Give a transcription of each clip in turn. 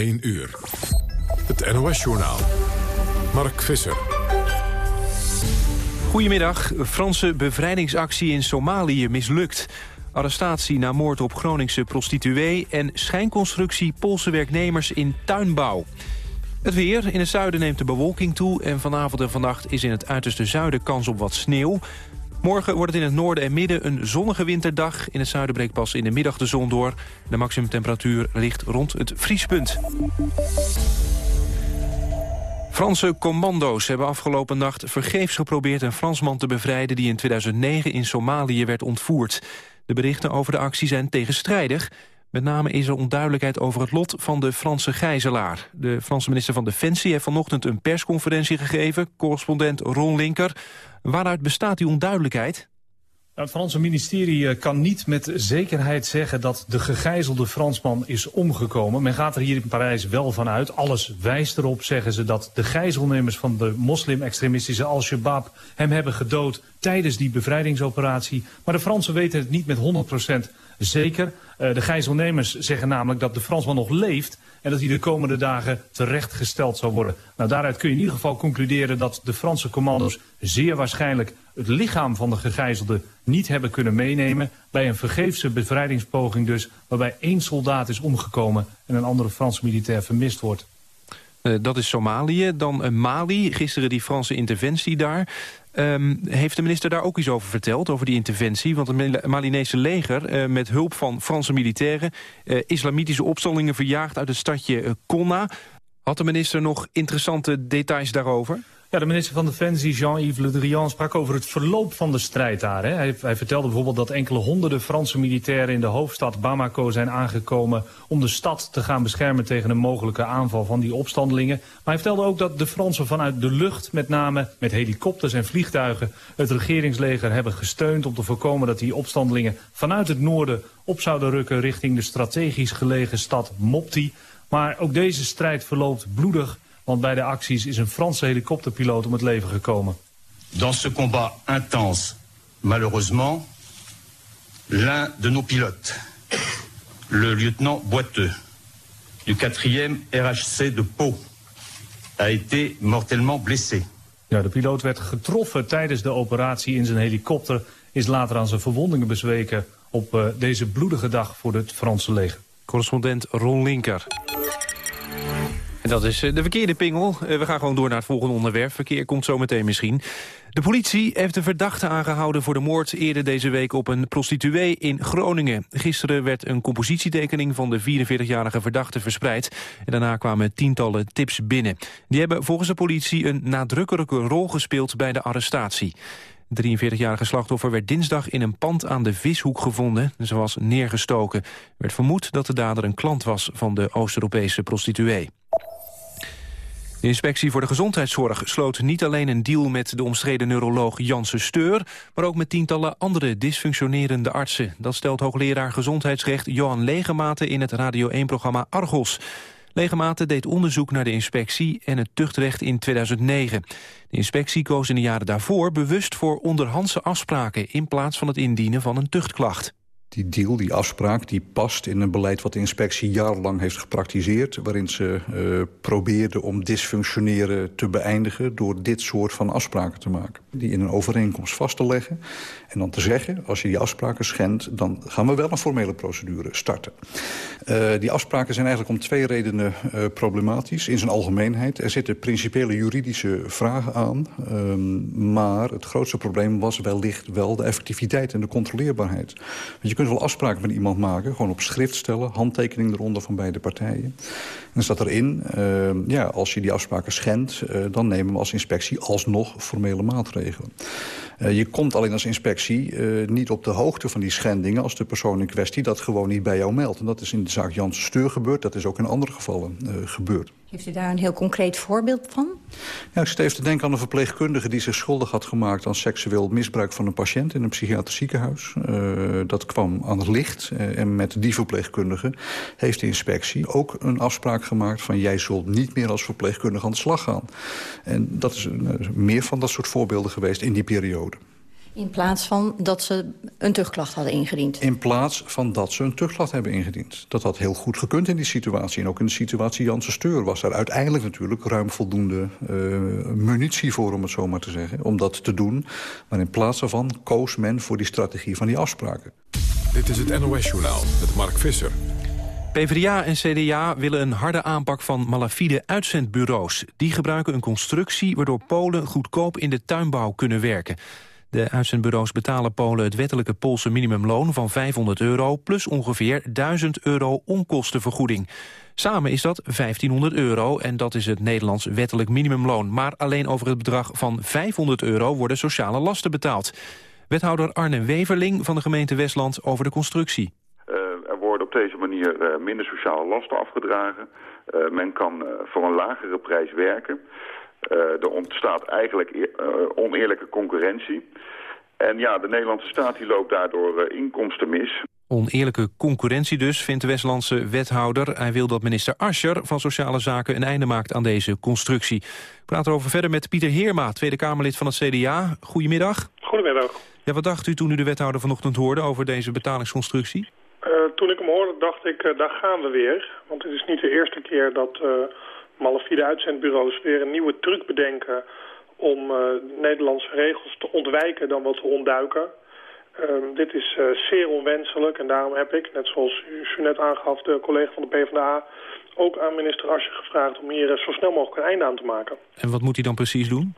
1 uur. Het NOS-journaal. Mark Visser. Goedemiddag. Franse bevrijdingsactie in Somalië mislukt. Arrestatie na moord op Groningse prostituee... en schijnconstructie Poolse werknemers in tuinbouw. Het weer. In het zuiden neemt de bewolking toe... en vanavond en vannacht is in het uiterste zuiden kans op wat sneeuw. Morgen wordt het in het noorden en midden een zonnige winterdag. In het zuiden breekt pas in de middag de zon door. De maximumtemperatuur ligt rond het vriespunt. Franse commando's hebben afgelopen nacht vergeefs geprobeerd een Fransman te bevrijden die in 2009 in Somalië werd ontvoerd. De berichten over de actie zijn tegenstrijdig. Met name is er onduidelijkheid over het lot van de Franse gijzelaar. De Franse minister van Defensie heeft vanochtend een persconferentie gegeven. Correspondent Ron Linker. Waaruit bestaat die onduidelijkheid? Nou, het Franse ministerie eh, kan niet met zekerheid zeggen dat de gegijzelde Fransman is omgekomen. Men gaat er hier in Parijs wel van uit. Alles wijst erop, zeggen ze, dat de gijzelnemers van de moslim-extremistische Al-Shabaab hem hebben gedood tijdens die bevrijdingsoperatie. Maar de Fransen weten het niet met 100% zeker. Uh, de gijzelnemers zeggen namelijk dat de Fransman nog leeft en dat hij de komende dagen terechtgesteld zal worden. Nou, daaruit kun je in ieder geval concluderen dat de Franse commando's zeer waarschijnlijk het lichaam van de gegijzelde niet hebben kunnen meenemen. Bij een vergeefse bevrijdingspoging dus, waarbij één soldaat is omgekomen en een andere Franse militair vermist wordt. Uh, dat is Somalië. Dan uh, Mali, gisteren die Franse interventie daar. Um, heeft de minister daar ook iets over verteld, over die interventie? Want het Malinese leger, uh, met hulp van Franse militairen... islamitische opstallingen verjaagd uit het stadje Konna. Had de minister nog interessante details daarover? Ja, de minister van Defensie, Jean-Yves Le Drian, sprak over het verloop van de strijd daar. Hè. Hij, hij, vertelde bijvoorbeeld dat enkele honderden Franse militairen in de hoofdstad Bamako zijn aangekomen om de stad te gaan beschermen tegen een mogelijke aanval van die opstandelingen. Maar hij vertelde ook dat de Fransen vanuit de lucht, met name met helikopters en vliegtuigen, het regeringsleger hebben gesteund om te voorkomen dat die opstandelingen vanuit het noorden op zouden rukken richting de strategisch gelegen stad Mopti. Maar ook deze strijd verloopt bloedig want bij de acties is een Franse helikopterpiloot om het leven gekomen. Dans ce combat intense, malheureusement, l'un de nos pilotes, le lieutenant Boiteux, du 4e RHC de Pau, a été mortellement blessé. Ja, de piloot werd getroffen tijdens de operatie in zijn helikopter... is later aan zijn verwondingen bezweken op uh, deze bloedige dag voor het Franse leger. Correspondent Ron Linker. En dat is eh, de verkeerde pingel. Eh, we gaan gewoon door naar het volgende onderwerp. Verkeer komt zo meteen misschien. De politie heeft de verdachte aangehouden voor de moord eerder deze week op een prostituee in Groningen. Gisteren werd een compositietekening van de 44-jarige verdachte verspreid. En daarna kwamen tientallen tips binnen. Die hebben volgens de politie een nadrukkelijke rol gespeeld bij de arrestatie. De 43-jarige slachtoffer werd dinsdag in een pand aan de Vishoek gevonden. Ze was neergestoken. Er werd vermoed dat de dader een klant was van de Oost-Europese prostituee. De inspectie voor de gezondheidszorg sloot niet alleen een deal met de omstreden neuroloog Janssen Steur, maar ook met tientallen andere dysfunctionerende artsen. Dat stelt hoogleraar gezondheidsrecht Johan Legematen in het Radio 1-programma Argos. Legematen deed onderzoek naar de inspectie en het tuchtrecht in 2009. De inspectie koos in de jaren daarvoor bewust voor onderhandse afspraken... in plaats van het indienen van een tuchtklacht. Die deal, die afspraak, die past in een beleid wat de inspectie jarenlang heeft gepraktiseerd. Waarin ze uh, probeerden om dysfunctioneren te beëindigen door dit soort van afspraken te maken. Die in een overeenkomst vast te leggen. En dan te zeggen, als je die afspraken schendt, dan gaan we wel een formele procedure starten. Uh, die afspraken zijn eigenlijk om twee redenen uh, problematisch. In zijn algemeenheid, er zitten principiële juridische vragen aan. Um, maar het grootste probleem was wellicht wel de effectiviteit en de controleerbaarheid. Je kunt wel afspraken met iemand maken, gewoon op schrift stellen... handtekening eronder van beide partijen. Dan staat erin, uh, ja, als je die afspraken schendt... Uh, dan nemen we als inspectie alsnog formele maatregelen. Uh, je komt alleen als inspectie niet op de hoogte van die schendingen... als de persoon in kwestie dat gewoon niet bij jou meldt. En dat is in de zaak Janssen Steur gebeurd. Dat is ook in andere gevallen gebeurd. Heeft u daar een heel concreet voorbeeld van? Ja, ik zit even te denken aan een verpleegkundige... die zich schuldig had gemaakt aan seksueel misbruik van een patiënt... in een psychiatrisch ziekenhuis. Uh, dat kwam aan het licht. Uh, en met die verpleegkundige heeft de inspectie ook een afspraak gemaakt... van jij zult niet meer als verpleegkundige aan de slag gaan. En dat is uh, meer van dat soort voorbeelden geweest in die periode. In plaats van dat ze een tuchtklacht hadden ingediend? In plaats van dat ze een tuchtklacht hebben ingediend. Dat had heel goed gekund in die situatie. En ook in de situatie Janssen Steur was daar uiteindelijk natuurlijk... ruim voldoende uh, munitie voor, om het zo maar te zeggen, om dat te doen. Maar in plaats daarvan koos men voor die strategie van die afspraken. Dit is het NOS-journaal met Mark Visser. PvdA en CDA willen een harde aanpak van malafide uitzendbureaus. Die gebruiken een constructie waardoor Polen goedkoop in de tuinbouw kunnen werken. De uitzendbureaus betalen Polen het wettelijke Poolse minimumloon van 500 euro... plus ongeveer 1000 euro onkostenvergoeding. Samen is dat 1500 euro en dat is het Nederlands wettelijk minimumloon. Maar alleen over het bedrag van 500 euro worden sociale lasten betaald. Wethouder Arne Weverling van de gemeente Westland over de constructie. Op deze manier uh, minder sociale lasten afgedragen. Uh, men kan voor een lagere prijs werken. Uh, er ontstaat eigenlijk uh, oneerlijke concurrentie. En ja, de Nederlandse staat die loopt daardoor uh, inkomsten mis. Oneerlijke concurrentie dus, vindt de Westlandse wethouder. Hij wil dat minister Ascher van Sociale Zaken een einde maakt aan deze constructie. Ik praat erover verder met Pieter Heerma, Tweede Kamerlid van het CDA. Goedemiddag. Goedemiddag. Ja, wat dacht u toen u de wethouder vanochtend hoorde over deze betalingsconstructie? Toen ik hem hoorde dacht ik, daar gaan we weer. Want het is niet de eerste keer dat malafide uitzendbureaus weer een nieuwe truc bedenken om uh, Nederlandse regels te ontwijken dan wat te ontduiken. Uh, dit is uh, zeer onwenselijk en daarom heb ik, net zoals u, net aangaf, de collega van de PvdA, ook aan minister Asje gevraagd om hier zo snel mogelijk een einde aan te maken. En wat moet hij dan precies doen?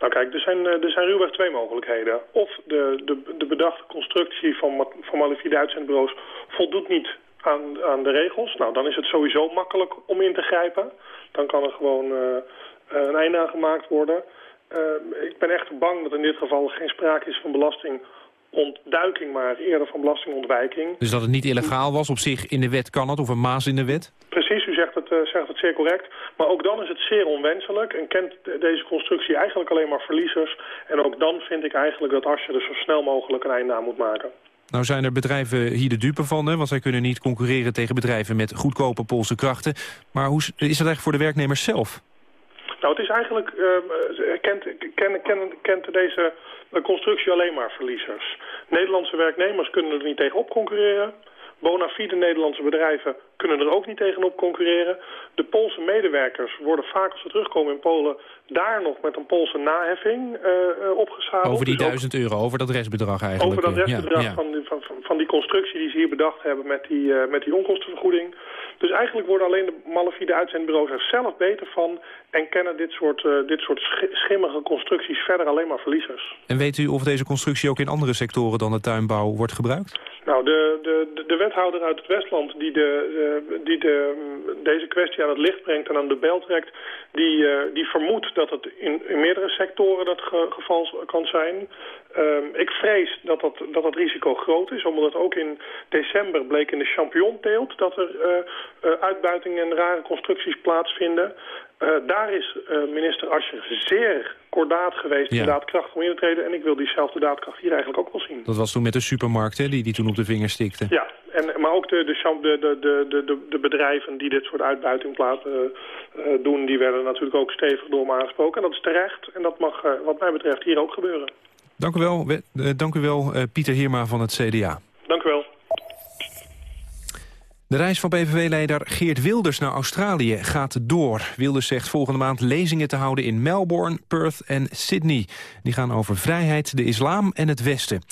Nou kijk, er zijn, er zijn ruwweg twee mogelijkheden. Of de, de, de bedachte constructie van, van malafide uitzendbureaus voldoet niet aan, aan de regels. Nou, dan is het sowieso makkelijk om in te grijpen. Dan kan er gewoon uh, een einde aan gemaakt worden. Uh, ik ben echt bang dat in dit geval geen sprake is van belastingontduiking, maar eerder van belastingontwijking. Dus dat het niet illegaal was op zich in de wet kan het, of een maas in de wet? Precies, u zegt het, uh, zegt het zeer correct. Maar ook dan is het zeer onwenselijk en kent deze constructie eigenlijk alleen maar verliezers. En ook dan vind ik eigenlijk dat als je er zo snel mogelijk een einde aan moet maken. Nou zijn er bedrijven hier de dupe van, hè, want zij kunnen niet concurreren tegen bedrijven met goedkope Poolse krachten. Maar hoe is dat eigenlijk voor de werknemers zelf? Nou, het is eigenlijk, uh, kent, kent, kent, deze constructie alleen maar verliezers. Nederlandse werknemers kunnen er niet tegen op concurreren. Bona fide Nederlandse bedrijven kunnen er ook niet tegenop concurreren. De Poolse medewerkers worden vaak als ze terugkomen in Polen... daar nog met een Poolse naheffing uh, opgeschadeld. Over die dus duizend euro, over dat restbedrag eigenlijk. Over dat restbedrag ja, ja. Van, die, van, van, die constructie die ze hier bedacht hebben met die, uh, met die onkostenvergoeding. Dus eigenlijk worden alleen de malafide uitzendbureaus er zelf beter van... en kennen dit soort, uh, dit soort schimmige constructies verder alleen maar verliezers. En weet u of deze constructie ook in andere sectoren dan de tuinbouw wordt gebruikt? Nou, de, de, de wethouder uit het Westland die, de, die de, deze kwestie aan het licht brengt en aan de bel trekt... die, uh, die vermoedt dat het in, meerdere sectoren dat ge, geval kan zijn. Um, ik vrees dat dat, dat dat risico groot is, omdat ook in december bleek in de champignonteelt... dat er uh, uitbuitingen en rare constructies plaatsvinden... Uh, daar is uh, minister Ascher zeer kordaat geweest ja. in daadkracht om in te treden. En ik wil diezelfde daadkracht hier eigenlijk ook wel zien. Dat was toen met de supermarkt hè, die, die toen op de vinger stikte. Ja, en, maar ook de, de, de, de, de, de bedrijven die dit soort uitbuiting platen, uh, doen... die werden natuurlijk ook stevig door me aangesproken. En dat is terecht en dat mag wat mij betreft hier ook gebeuren. Dank u wel, dank u wel Pieter Hierma van het CDA. Dank u wel. De reis van PVV-leider Geert Wilders naar Australië gaat door. Wilders zegt volgende maand lezingen te houden in Melbourne, Perth en Sydney. Die gaan over vrijheid, de islam en het Westen.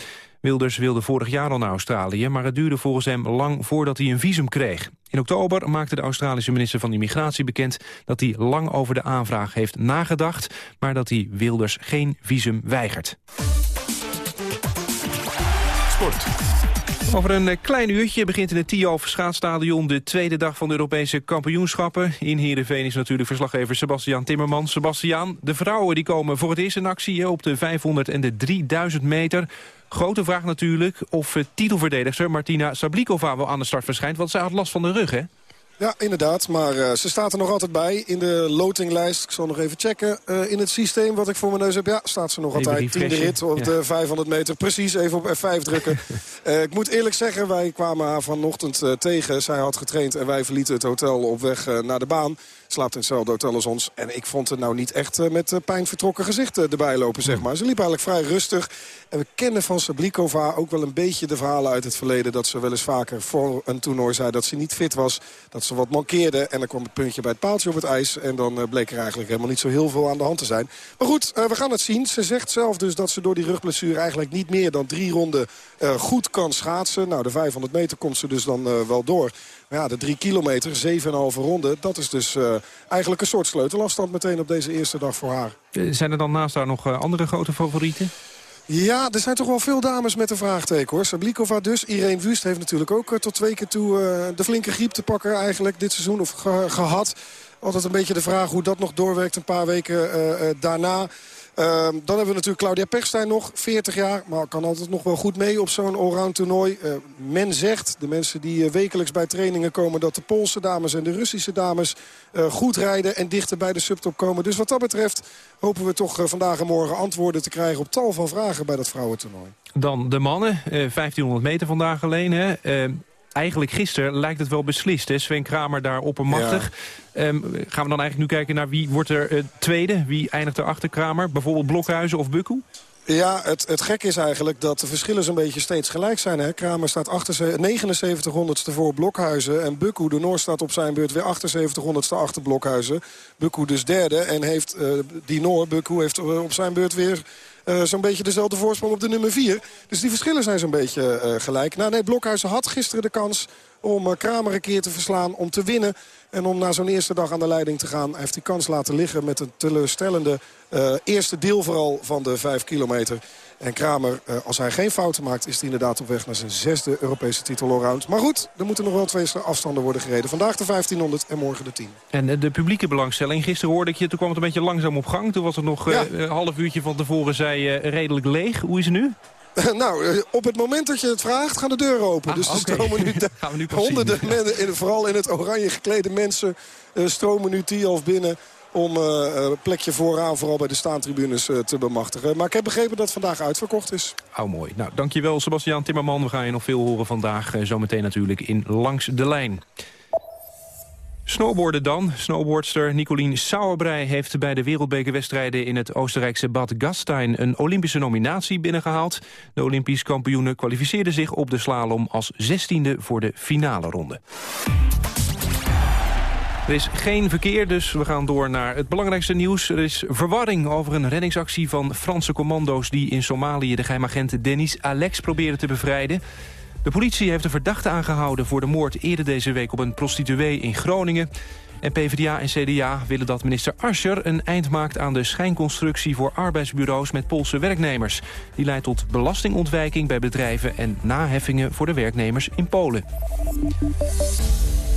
Wilders wilde vorig jaar al naar Australië, maar het duurde volgens hem lang voordat hij een visum kreeg. In oktober maakte de Australische minister van Immigratie bekend dat hij lang over de aanvraag heeft nagedacht, maar dat hij Wilders geen visum weigert. Sport. Over een klein uurtje begint in het Tiof schaatsstadion de tweede dag van de Europese kampioenschappen. In Heerenveen is natuurlijk verslaggever Sebastian Timmerman. Sebastian, de vrouwen die komen voor het eerst in actie op de 500 en de 3000 meter. Grote vraag natuurlijk of titelverdedigster Martina Sablikova wel aan de start verschijnt, want zij had last van de rug, hè? Ja, inderdaad. Maar uh, ze staat er nog altijd bij in de lotinglijst. Ik zal nog even checken. Uh, in het systeem wat ik voor mijn neus heb, ja, staat ze nog even altijd. Tiende rit op ja. de 500 meter. Precies, even op F5 drukken. uh, ik moet eerlijk zeggen, wij kwamen haar vanochtend tegen. Zij had getraind en wij verlieten het hotel op weg naar de baan. Hetzelfde hotel als ons. En ik vond het nou niet echt met pijn vertrokken gezicht erbij lopen, zeg maar. Ze liep eigenlijk vrij rustig. En we kennen van Sablikova ook wel een beetje de verhalen uit het verleden... dat ze wel eens vaker voor een toernooi zei dat ze niet fit was. Dat ze wat mankeerde. En dan kwam het puntje bij het paaltje op het ijs. En dan bleek er eigenlijk helemaal niet zo heel veel aan de hand te zijn. Maar goed, we gaan het zien. Ze zegt zelf dus dat ze door die rugblessure eigenlijk niet meer dan drie ronden goed kan schaatsen. Nou, de 500 meter komt ze dus dan wel door. Ja, de drie kilometer, 7,5 ronde, dat is dus eigenlijk een soort sleutelafstand meteen op deze eerste dag voor haar. Zijn er dan naast haar nog andere grote favorieten? Ja, er zijn toch wel veel dames met een vraagteken hoor. Sablikova dus. Irene Wust heeft natuurlijk ook tot twee keer toe de flinke griep te pakken eigenlijk dit seizoen. Of gehad. Altijd een beetje de vraag hoe dat nog doorwerkt een paar weken daarna. Uh, dan hebben we natuurlijk Claudia Pechstein nog, 40 jaar. Maar kan altijd nog wel goed mee op zo'n allround toernooi. Uh, men zegt, de mensen die uh, wekelijks bij trainingen komen... dat de Poolse dames en de Russische dames uh, goed rijden en dichter bij de subtop komen. Dus wat dat betreft hopen we toch vandaag en morgen antwoorden te krijgen... op tal van vragen bij dat vrouwentoernooi. Dan de mannen, 1500 meter vandaag alleen. Hè? Eigenlijk gisteren lijkt het wel beslist. Hè? Sven Kramer daar oppermachtig. Ja. Um, gaan we dan eigenlijk nu kijken naar wie wordt er uh, tweede? Wie eindigt er achter Kramer? Bijvoorbeeld Blokhuizen of Bukku? Ja, het, het gek is eigenlijk dat de verschillen zo'n beetje steeds gelijk zijn. Hè? Kramer staat 79 honderdste voor Blokhuizen. En Bukku, de Noor, staat op zijn beurt weer 78 honderdste achter Blokhuizen. Bukku dus derde. En heeft uh, die Noor, Bukku, heeft uh, op zijn beurt weer uh, zo'n beetje dezelfde voorsprong op de nummer 4. Dus die verschillen zijn zo'n beetje gelijk. Nou, nee, Blokhuizen had gisteren de kans om Kramer een keer te verslaan, om te winnen. En om na zo'n eerste dag aan de leiding te gaan. Hij heeft die kans laten liggen met een teleurstellende eerste deel vooral van de 5 kilometer. En Kramer, als hij geen fouten maakt, is hij inderdaad op weg naar zijn zesde Europese titel allround. Maar goed, er moeten nog wel twee afstanden worden gereden. Vandaag de 1500 en morgen de 10. En de publieke belangstelling, gisteren hoorde ik je, toen kwam het een beetje langzaam op gang. Toen was het nog ja. een half uurtje van tevoren, zei redelijk leeg. Hoe is het nu? Nou, op het moment dat je het vraagt, gaan de deuren open. Ah, dus er okay. stromen nu, Gaan we nu honderden vooral in het oranje geklede mensen... Stromen nu Tialf binnen om uh, een plekje vooraan, vooral bij de staantribunes, uh, te bemachtigen. Maar ik heb begrepen dat vandaag uitverkocht is. Oh, mooi. Nou, dankjewel Sebastiaan Timmerman. We gaan je nog veel horen vandaag, zometeen natuurlijk in Langs de Lijn. Snowboarden dan. Snowboardster Nicolien Sauerbrei heeft bij de wereldbekerwedstrijden in het Oostenrijkse Bad Gastein een Olympische nominatie binnengehaald. De Olympisch kampioenen kwalificeerden zich op de slalom als zestiende voor de finale ronde. Er is geen verkeer, dus we gaan door naar het belangrijkste nieuws. Er is verwarring over een reddingsactie van Franse commando's... die in Somalië de geheimagent Denis Alex proberen te bevrijden. De politie heeft een verdachte aangehouden voor de moord eerder deze week op een prostituee in Groningen. En PvdA en CDA willen dat minister Ascher een eind maakt aan de schijnconstructie voor arbeidsbureaus met Poolse werknemers. Die leidt tot belastingontwijking bij bedrijven en naheffingen voor de werknemers in Polen.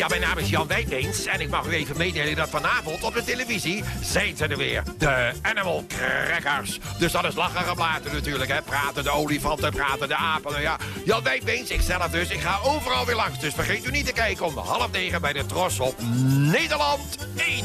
Ja, mijn naam is Jan Wijtbeens en ik mag u even meedelen dat vanavond op de televisie zijn ze er weer. De Animal Crackers. Dus dat is lachen geblaten natuurlijk, hè. Praten de olifanten, praten de apen. Nou ja, Jan Wijtbeens, ik zelf dus, ik ga overal weer langs. Dus vergeet u niet te kijken om half negen bij de Tros op Nederland 1.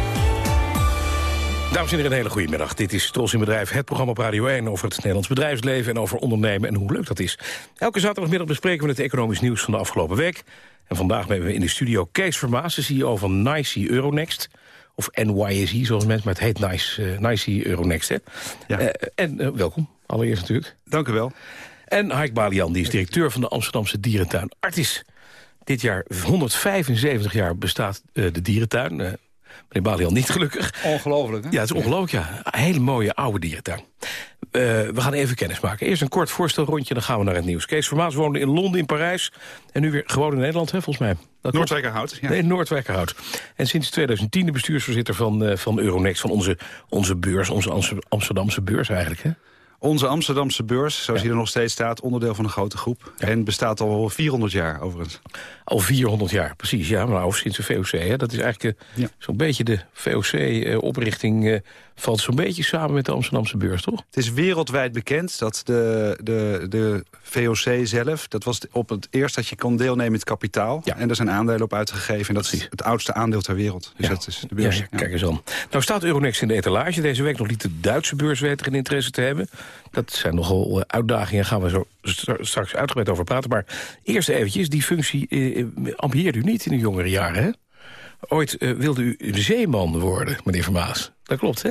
Dames en heren, een hele goede middag. Dit is Tros in Bedrijf, het programma op Radio 1... over het Nederlands bedrijfsleven en over ondernemen en hoe leuk dat is. Elke zaterdagmiddag bespreken we het economisch nieuws van de afgelopen week. En vandaag hebben we in de studio Kees Vermaas, de CEO van NICE Euronext. Of NYSE, zoals mensen, maar het heet NICE, uh, NICE Euronext. Hè? Ja. Uh, en uh, welkom, allereerst natuurlijk. Dank u wel. En Haik Balian, die is directeur van de Amsterdamse dierentuin Artis. Dit jaar 175 jaar bestaat de dierentuin... Meneer Balian niet gelukkig. Ongelooflijk, hè? Ja, het is ongelooflijk, ja. Hele mooie oude dierentuin. Uh, we gaan even kennis maken. Eerst een kort voorstelrondje, dan gaan we naar het nieuws. Kees Vermaas woonde in Londen, in Parijs... en nu weer gewoon in Nederland, hè, volgens mij. Noordwijkerhout, ja. Nee, Noordwijkerhout. En sinds 2010 de bestuursvoorzitter van, uh, van Euronext... van onze, onze beurs, onze Amsterdamse beurs eigenlijk, hè? Onze Amsterdamse beurs, zoals ja. hier nog steeds staat, onderdeel van een grote groep. En bestaat al 400 jaar overigens. Al 400 jaar, precies. Ja, maar nou, sinds de VOC. Hè. Dat is eigenlijk uh, zo'n beetje de VOC-oprichting... Uh, valt zo'n beetje samen met de Amsterdamse beurs, toch? Het is wereldwijd bekend dat de, de, de VOC zelf... dat was op het eerst dat je kon deelnemen in het kapitaal. Ja. En daar zijn aandelen op uitgegeven. En dat is het oudste aandeel ter wereld. Dus ja. dat is de beurs. Kijk eens aan. Nou staat Euronext in de etalage. Deze week nog liet de Duitse beurs weten geen interesse te hebben. Dat zijn nogal uh, uitdagingen. Daar gaan we zo straks uitgebreid over praten. Maar eerst eventjes, die functie uh, ambieerde u niet in uw jongere jaren, hè? Ooit uh, wilde u zeeman worden, meneer Vermaas. Dat klopt, hè?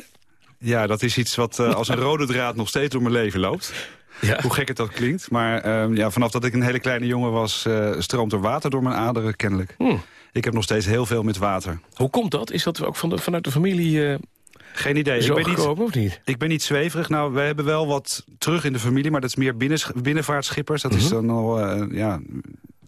Ja, dat is iets wat uh, als een rode draad nog steeds door mijn leven loopt. Ja. Hoe gek het dat klinkt. Maar uh, ja, vanaf dat ik een hele kleine jongen was... Uh, stroomt er water door mijn aderen, kennelijk. Hmm. Ik heb nog steeds heel veel met water. Hoe komt dat? Is dat ook van de, vanuit de familie... Geen idee. Zo ik ben niet, of niet? Ik ben niet zweverig. Nou, we hebben wel wat terug in de familie, maar dat is meer binnen, binnenvaartschippers. Dat mm -hmm. is dan al ja,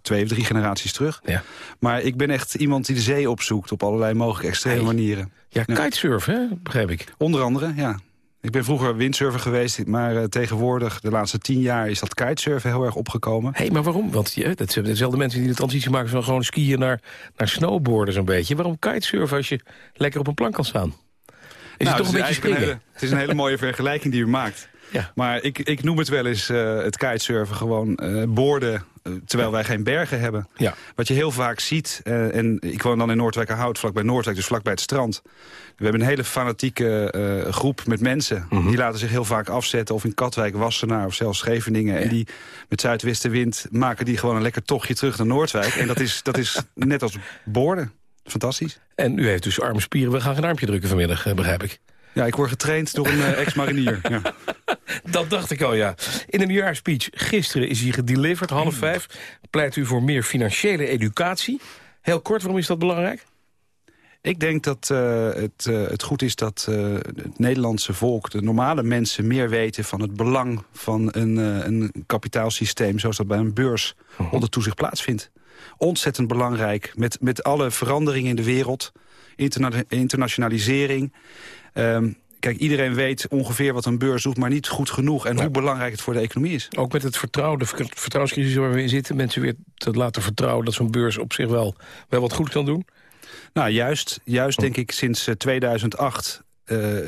twee of drie generaties terug. Ja. Maar ik ben echt iemand die de zee opzoekt op allerlei mogelijke extreme hey. manieren. Ja, kitesurfen, hè? begrijp ik. Onder andere, ja. Ik ben vroeger windsurfer geweest, maar uh, tegenwoordig, de laatste tien jaar, is dat kitesurfen heel erg opgekomen. Hé, hey, maar waarom? Want ja, dat zijn dezelfde mensen die de transitie maken van gewoon skiën naar, naar snowboarden zo'n beetje. Waarom kitesurfen als je lekker op een plank kan staan? Is nou, het toch een beetje springen? Een hele, het is een hele mooie vergelijking die u maakt. Ja. Maar ik, ik noem het wel eens uh, het kitesurfen gewoon uh, boorden uh, terwijl wij geen bergen hebben. Ja. Wat je heel vaak ziet, en ik woon dan in Noordwijkerhout, vlakbij Noordwijk, dus vlakbij het strand. We hebben een hele fanatieke groep met mensen. Mhm. Mm -hmm. Die laten zich heel vaak afzetten, of in Katwijk, Wassenaar of zelfs Scheveningen. Ja. En die met zuidwestenwind maken die gewoon een lekker tochtje terug naar Noordwijk. en dat is, dat is net als boorden. Fantastisch. En u heeft dus arme spieren. We gaan geen armpje drukken vanmiddag, begrijp ik. Ja, ik word getraind door een uh, ex-marinier. ja. Dat dacht ik al, ja. In een nieuwjaarspeech gisteren is hij gedeliverd, half vijf. Pleit u voor meer financiële educatie. Heel kort, waarom is dat belangrijk? Ik denk dat uh, het, uh, het goed is dat uh, het Nederlandse volk, de normale mensen... meer weten van het belang van een, een kapitaalsysteem... zoals dat bij een beurs Mhm. onder toezicht plaatsvindt. Ontzettend belangrijk, met, met alle veranderingen in de wereld. Interna internationalisering... Um, Kijk, iedereen weet ongeveer wat een beurs doet, maar niet goed genoeg. En ja. hoe belangrijk het voor de economie is. Ook met het vertrouwen, de vertrouwenscrisis waar we in zitten... mensen weer te laten vertrouwen dat zo'n beurs op zich wel, wel wat goed kan doen? Nou, juist, juist denk ik sinds uh, 2008... Uh,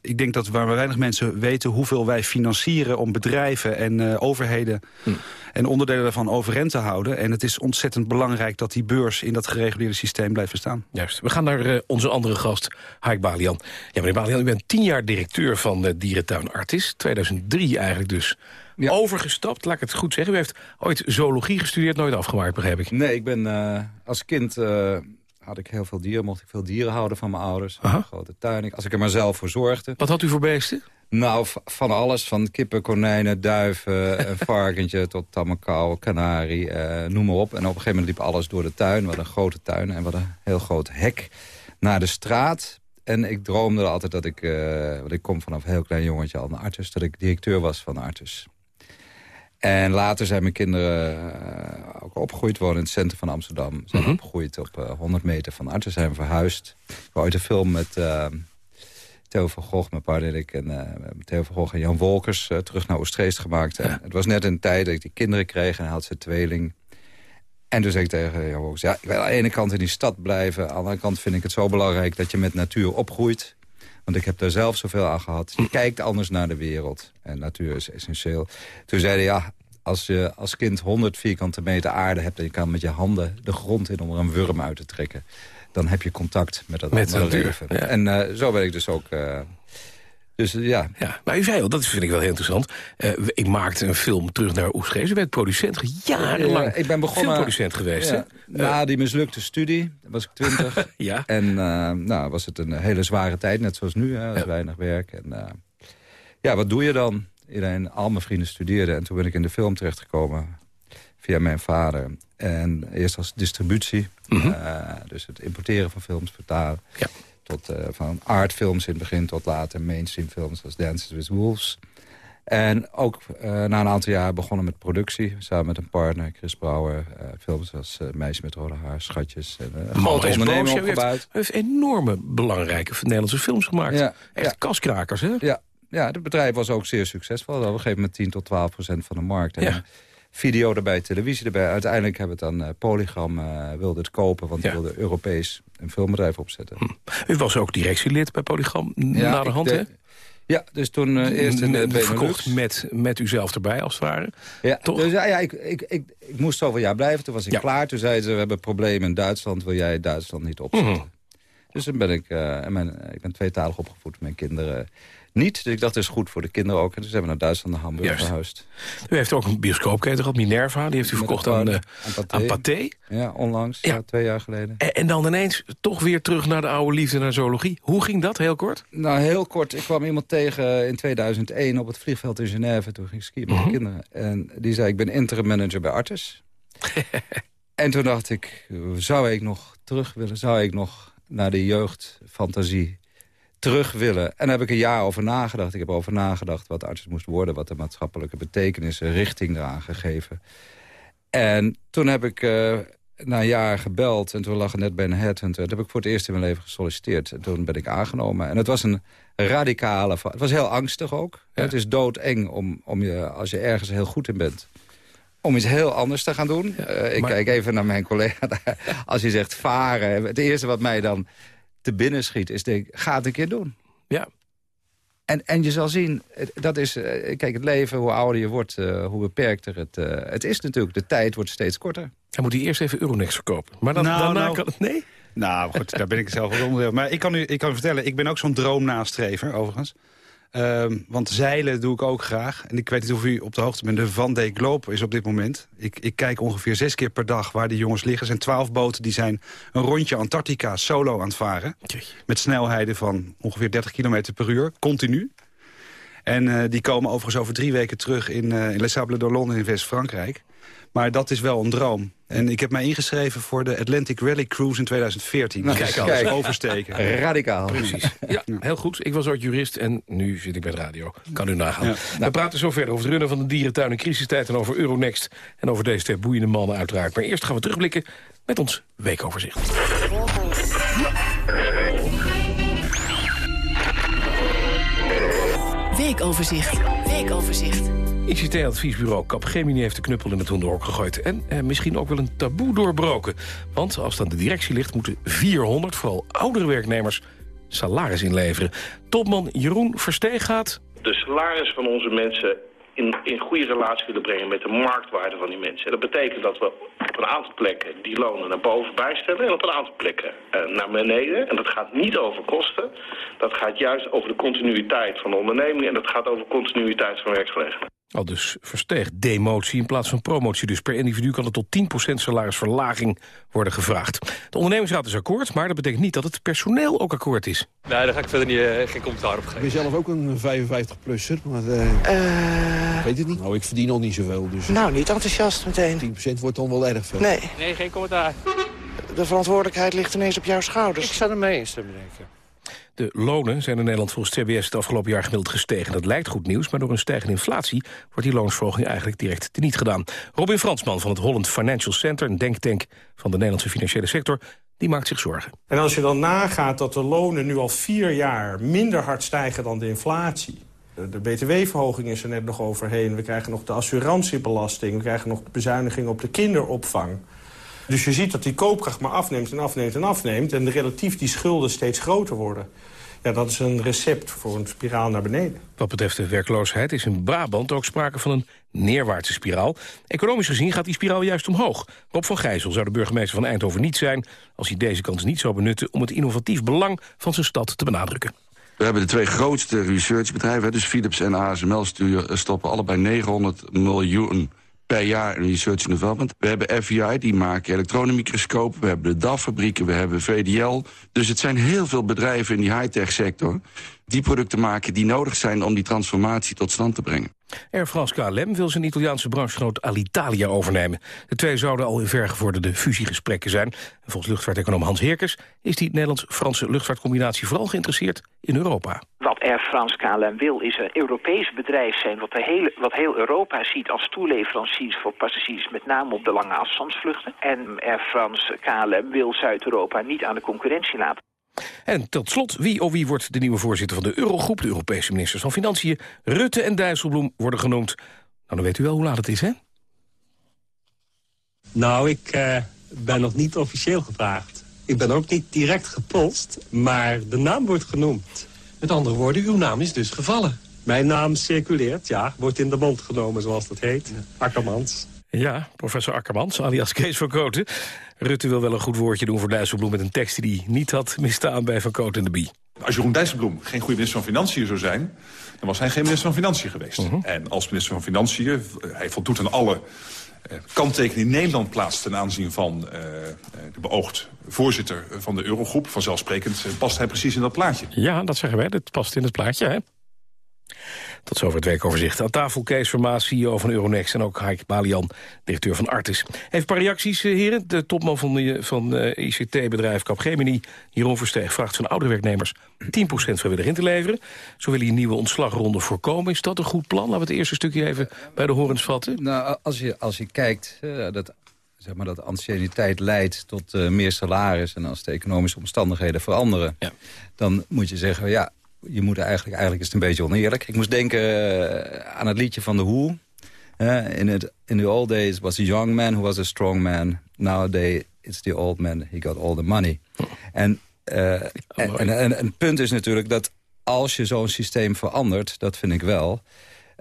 ik denk dat waar weinig mensen weten hoeveel wij financieren... om bedrijven en uh, overheden hm. en onderdelen daarvan overeind te houden. En het is ontzettend belangrijk dat die beurs in dat gereguleerde systeem blijft bestaan. Juist. We gaan naar uh, onze andere gast, Haik Balian. Ja, meneer Balian, u bent tien jaar directeur van de Dierentuin Artis. 2003 eigenlijk dus. Ja. Overgestapt, laat ik het goed zeggen. U heeft ooit zoologie gestudeerd, nooit afgemaakt, begrijp ik. Nee, ik ben uh, als kind had ik heel veel dieren, mocht ik veel dieren houden van mijn ouders. Een grote tuin, als ik er maar zelf voor zorgde. Wat had u voor beesten? Nou, van alles. Van kippen, konijnen, duiven, een varkentje tot tammekou, kanarie, uh, noem maar op. En op een gegeven moment liep alles door de tuin. Wat een grote tuin en wat een heel groot hek naar de straat. En ik droomde altijd dat ik, uh, want ik kom vanaf heel klein jongetje al naar Artus, dat ik directeur was van Artus. En later zijn mijn kinderen uh, ook opgegroeid worden in het centrum van Amsterdam. Zijn Mhm. mm -hmm. opgegroeid op uh, 100 meter van Artes, zijn verhuisd. Ik heb ooit een film met uh, Theo van Gogh, mijn partner en ik... en uh, Theo van Gogh en Jan Wolkers terug naar Oostreest gemaakt. Ja. Het was net een tijd dat ik die kinderen kreeg en hij had zijn tweeling. En toen zei ik tegen Jan Wolkers... ja, ik wil aan de ene kant in die stad blijven. Aan de andere kant vind ik het zo belangrijk dat je met natuur opgroeit... Want ik heb daar zelf zoveel aan gehad. Je kijkt anders naar de wereld. En natuur is essentieel. Toen zeiden ja, als je als kind 100 vierkante meter aarde hebt... en je kan met je handen de grond in om er een wurm uit te trekken... dan heb je contact met dat met andere leven. Ja. En uh, zo ben ik dus ook... Uh, dus ja. ja. Maar u zei al, dat vind ik wel heel interessant. Uh, ik maakte een film terug naar Oestgeest. U bent producent jarenlang. Ja, ik ben begonnen, filmproducent geweest. Ja, na die mislukte studie was ik twintig. ja. En uh, nou, was het een hele zware tijd, net zoals nu. Hè, ja. weinig werk. En, ja, wat doe je dan? Iedereen, al mijn vrienden studeerden. En toen ben ik in de film terechtgekomen. via mijn vader. En eerst als distributie, Mhm. eh, dus het importeren van films, vertalen. Ja. Tot, eh, van artfilms in het begin tot later mainstream films als Dances with Wolves. En ook eh, na een aantal jaar begonnen met productie. Samen met een partner, Chris Brouwer. eh, films als Meisje met rode haar, Schatjes. En, uh, grote onderneming. Hij heeft, enorme belangrijke Nederlandse films gemaakt. Ja, Echt ja. kaskrakers, hè? Ja, ja, het bedrijf was ook zeer succesvol. Op een gegeven moment 10 tot 12 procent van de markt. En Ja. Video erbij, televisie erbij. Uiteindelijk hebben we het dan eh, Polygram eh, wilde het kopen... want die wilde Europees een filmbedrijf opzetten. U was ook directielid bij Polygram na de ik hand, de- hè? Ja, dus toen eh, eerst in de verkocht met, met uzelf erbij, als het ware. Ja, Toch? Dus, ja, ja, ik, ik, ik, ik moest zoveel jaar blijven. Toen was ik Ja. klaar. Toen zeiden ze, we hebben problemen in Duitsland. Wil jij Duitsland niet opzetten? Mhm. Dus toen ben ik... en mijn, ik ben tweetalig opgevoed. Mijn kinderen niet. Dus ik dacht, dat is goed voor de kinderen ook. En dus hebben we naar Duitsland, naar Hamburg Juist. verhuisd. U heeft ook een bioscoopketen gehad, Minerva. Die heeft u Met verkocht aan, eh, aan Pathé. aan Pathé. Ja, onlangs. Ja. Ja. twee jaar geleden. En, en dan ineens toch weer terug naar de oude liefde, naar zoologie. Hoe ging dat, heel kort? Nou, heel kort. Ik kwam iemand tegen in 2001 op het vliegveld in Genève. Toen ging ik skiën met Mhm. de kinderen. En die zei, ik ben interim manager bij Artis. en toen dacht ik, zou ik nog terug willen? Zou ik nog naar de jeugdfantasie terug willen? En daar heb ik een jaar over nagedacht. Ik heb over nagedacht wat Artis moest worden. Wat de maatschappelijke betekenissen, richting eraan gegeven. En toen heb ik eh, na een jaar gebeld. En toen lag het net bij een headhunter. Toen heb ik voor het eerst in mijn leven gesolliciteerd. En toen ben ik aangenomen. En het was een radicale... Het was heel angstig ook. Het is doodeng om, om je, als je ergens heel goed in bent... om iets heel anders te gaan doen. Eh, ik maar- kijk even naar mijn collega. Als hij zegt varen. Het eerste wat mij dan te binnen schiet is... Denk, ga het een keer doen. Ja. En, en je zal zien, het- dat is, eh, kijk, het leven, hoe ouder je wordt, eh, hoe beperkter het, eh, het is natuurlijk. De tijd wordt steeds korter. Dan moet hij eerst even Euronext verkopen. Maar dan, Nou, daarna nou. kan het... Nee? Nou, goed, daar ben ik zelf ook onderdeel. Maar ik kan, u, ik kan u vertellen, ik ben ook zo'n droomnastrever, overigens. Ehm, want zeilen doe ik ook graag. En ik weet niet of u op de hoogte bent. De Van de Globe is op dit moment. Ik, ik kijk ongeveer zes keer per dag waar die jongens liggen. Er zijn twaalf boten die zijn een rondje Antarctica solo aan het varen. Met snelheden van ongeveer 30 km per uur, continu. En eh, die komen overigens over drie weken terug in, in Les Sables d'Olonne in West-Frankrijk. Maar dat is wel een droom. En ik heb mij ingeschreven voor de Atlantic Rally Cruise in 2014. Nou, kijk, kijk. alles oversteken. Radicaal. Precies. Ja, heel goed. Ik was ooit jurist en nu zit ik bij de radio. Kan u nagaan. Ja. We praten zo verder over het runnen van de dierentuin in crisistijd... en over Euronext en over deze twee boeiende mannen uiteraard. Maar eerst gaan we terugblikken met ons weekoverzicht. Weekoverzicht. Weekoverzicht. ICT-adviesbureau Capgemini heeft de knuppel in het hondenhok gegooid. En eh, misschien ook wel een taboe doorbroken. Want als het aan de directie ligt, moeten 400, vooral oudere werknemers, salaris inleveren. Topman Jeroen Versteeg gaat... de salaris van onze mensen in, in goede relatie willen brengen met de marktwaarde van die mensen. En dat betekent dat we op een aantal plekken die lonen naar boven bijstellen en op een aantal plekken eh, naar beneden. En dat gaat niet over kosten. Dat gaat juist over de continuïteit van de onderneming en dat gaat over continuïteit van werkgelegenheid. Al dus versteeg demotie in plaats van promotie. Dus per individu kan er tot 10% salarisverlaging worden gevraagd. De ondernemingsraad is akkoord, maar dat betekent niet dat het personeel ook akkoord is. Nee, daar ga ik verder niet, eh, geen commentaar op geven. Ik ben zelf ook een 55-plusser, maar eh, ik weet het niet. Nou, ik verdien al niet zoveel, dus... Nou, niet enthousiast meteen. 10% wordt dan wel erg veel. Nee, Nee, geen commentaar. de verantwoordelijkheid ligt ineens op jouw schouders. Ik zou er mee instemmen, denk ik. De lonen zijn in Nederland volgens CBS het afgelopen jaar gemiddeld gestegen. Dat lijkt goed nieuws, maar door een stijgende inflatie... wordt die loonsverhoging eigenlijk direct teniet gedaan. Robin Fransman van het Holland Financial Center... een denktank van de Nederlandse financiële sector... die maakt zich zorgen. En als je dan nagaat dat de lonen nu al vier jaar minder hard stijgen dan de inflatie... De btw-verhoging is er net nog overheen. We krijgen nog de assurantiebelasting. We krijgen nog de bezuiniging op de kinderopvang. Dus je ziet dat die koopkracht maar afneemt en afneemt en afneemt... en relatief die schulden steeds groter worden. Ja, dat is een recept voor een spiraal naar beneden. Wat betreft de werkloosheid is in Brabant ook sprake van een neerwaartse spiraal. Economisch gezien gaat die spiraal juist omhoog. Rob van Gijzel zou de burgemeester van Eindhoven niet zijn... als hij deze kans niet zou benutten om het innovatief belang van zijn stad te benadrukken. We hebben de twee grootste researchbedrijven, dus Philips en ASML, sturen- stoppen allebei 900 miljoen per jaar research and development. We hebben FEI, die maken elektronenmicroscopen. We hebben de DAF-fabrieken, we hebben VDL. Dus het zijn heel veel bedrijven in die high-tech sector... die producten maken die nodig zijn om die transformatie tot stand te brengen. Air France KLM wil zijn Italiaanse branchegenoot Alitalia overnemen. De twee zouden al in vergevorderde fusiegesprekken zijn. volgens luchtvaarteconoom Hans Heerkes is die Nederlands-Franse luchtvaartcombinatie vooral geïnteresseerd in Europa. Wat Air France KLM wil is een Europees bedrijf zijn... wat, de hele, wat heel Europa ziet als toeleveranciers voor passagiers... met name op de lange afstandsvluchten. En Air France KLM wil Zuid-Europa niet aan de concurrentie laten. En tot slot, wie of wie wordt de nieuwe voorzitter van de Eurogroep? De Europese ministers van Financiën, Rutte en Dijsselbloem worden genoemd. Nou, dan weet u wel hoe laat het is, hè? Nou, ik uh, ben nog niet officieel gevraagd. Ik ben ook niet direct gepolst, maar de naam wordt genoemd. Met andere woorden, uw naam is dus gevallen. Mijn naam circuleert, ja, wordt in de mond genomen, zoals dat heet. Akkermans. Ja, professor Akkermans, alias Kees van Koten. Rutte wil wel een goed woordje doen voor Dijsselbloem... met een tekst die hij niet had misstaan bij Van Koten en de Bie. Als Jeroen Dijsselbloem geen goede minister van Financiën zou zijn... dan was hij geen minister van Financiën geweest. Mhm. En als minister van Financiën, eh, hij voldoet aan alle uh, kanttekeningen die Nederland plaatst... ten aanzien van uh, de beoogd voorzitter van de Eurogroep. Vanzelfsprekend past hij precies in dat plaatje. Ja, dat zeggen wij. Dat past in het plaatje, hè? Tot zover het weekoverzicht. Aan tafel Kees Vermaas, CEO van Euronext... en ook Haik Balian, directeur van Artis. Even een paar reacties, eh, heren. De topman van, de, van uh, ICT-bedrijf Capgemini, Jeroen Versteeg... vraagt van oude werknemers 10% vrijwillig in te leveren. Zo wil hij een nieuwe ontslagronde voorkomen. Is dat een goed plan? Laten we het eerste stukje even bij de horens vatten. Nou, als je, als je kijkt... Uh, dat zeg maar, dat anciëniteit leidt tot uh, meer salaris... en als de economische omstandigheden veranderen... Ja. dan moet je zeggen, ja, je moet eigenlijk, eigenlijk is het een beetje oneerlijk. Ik moest denken uh, aan het liedje van The Who. Uh, in, it, in the old days was a young man who was a strong man. Nowadays it's the old man, he got all the money. En, uh, en, en, en, het punt is natuurlijk dat als je zo'n systeem verandert, dat vind ik wel...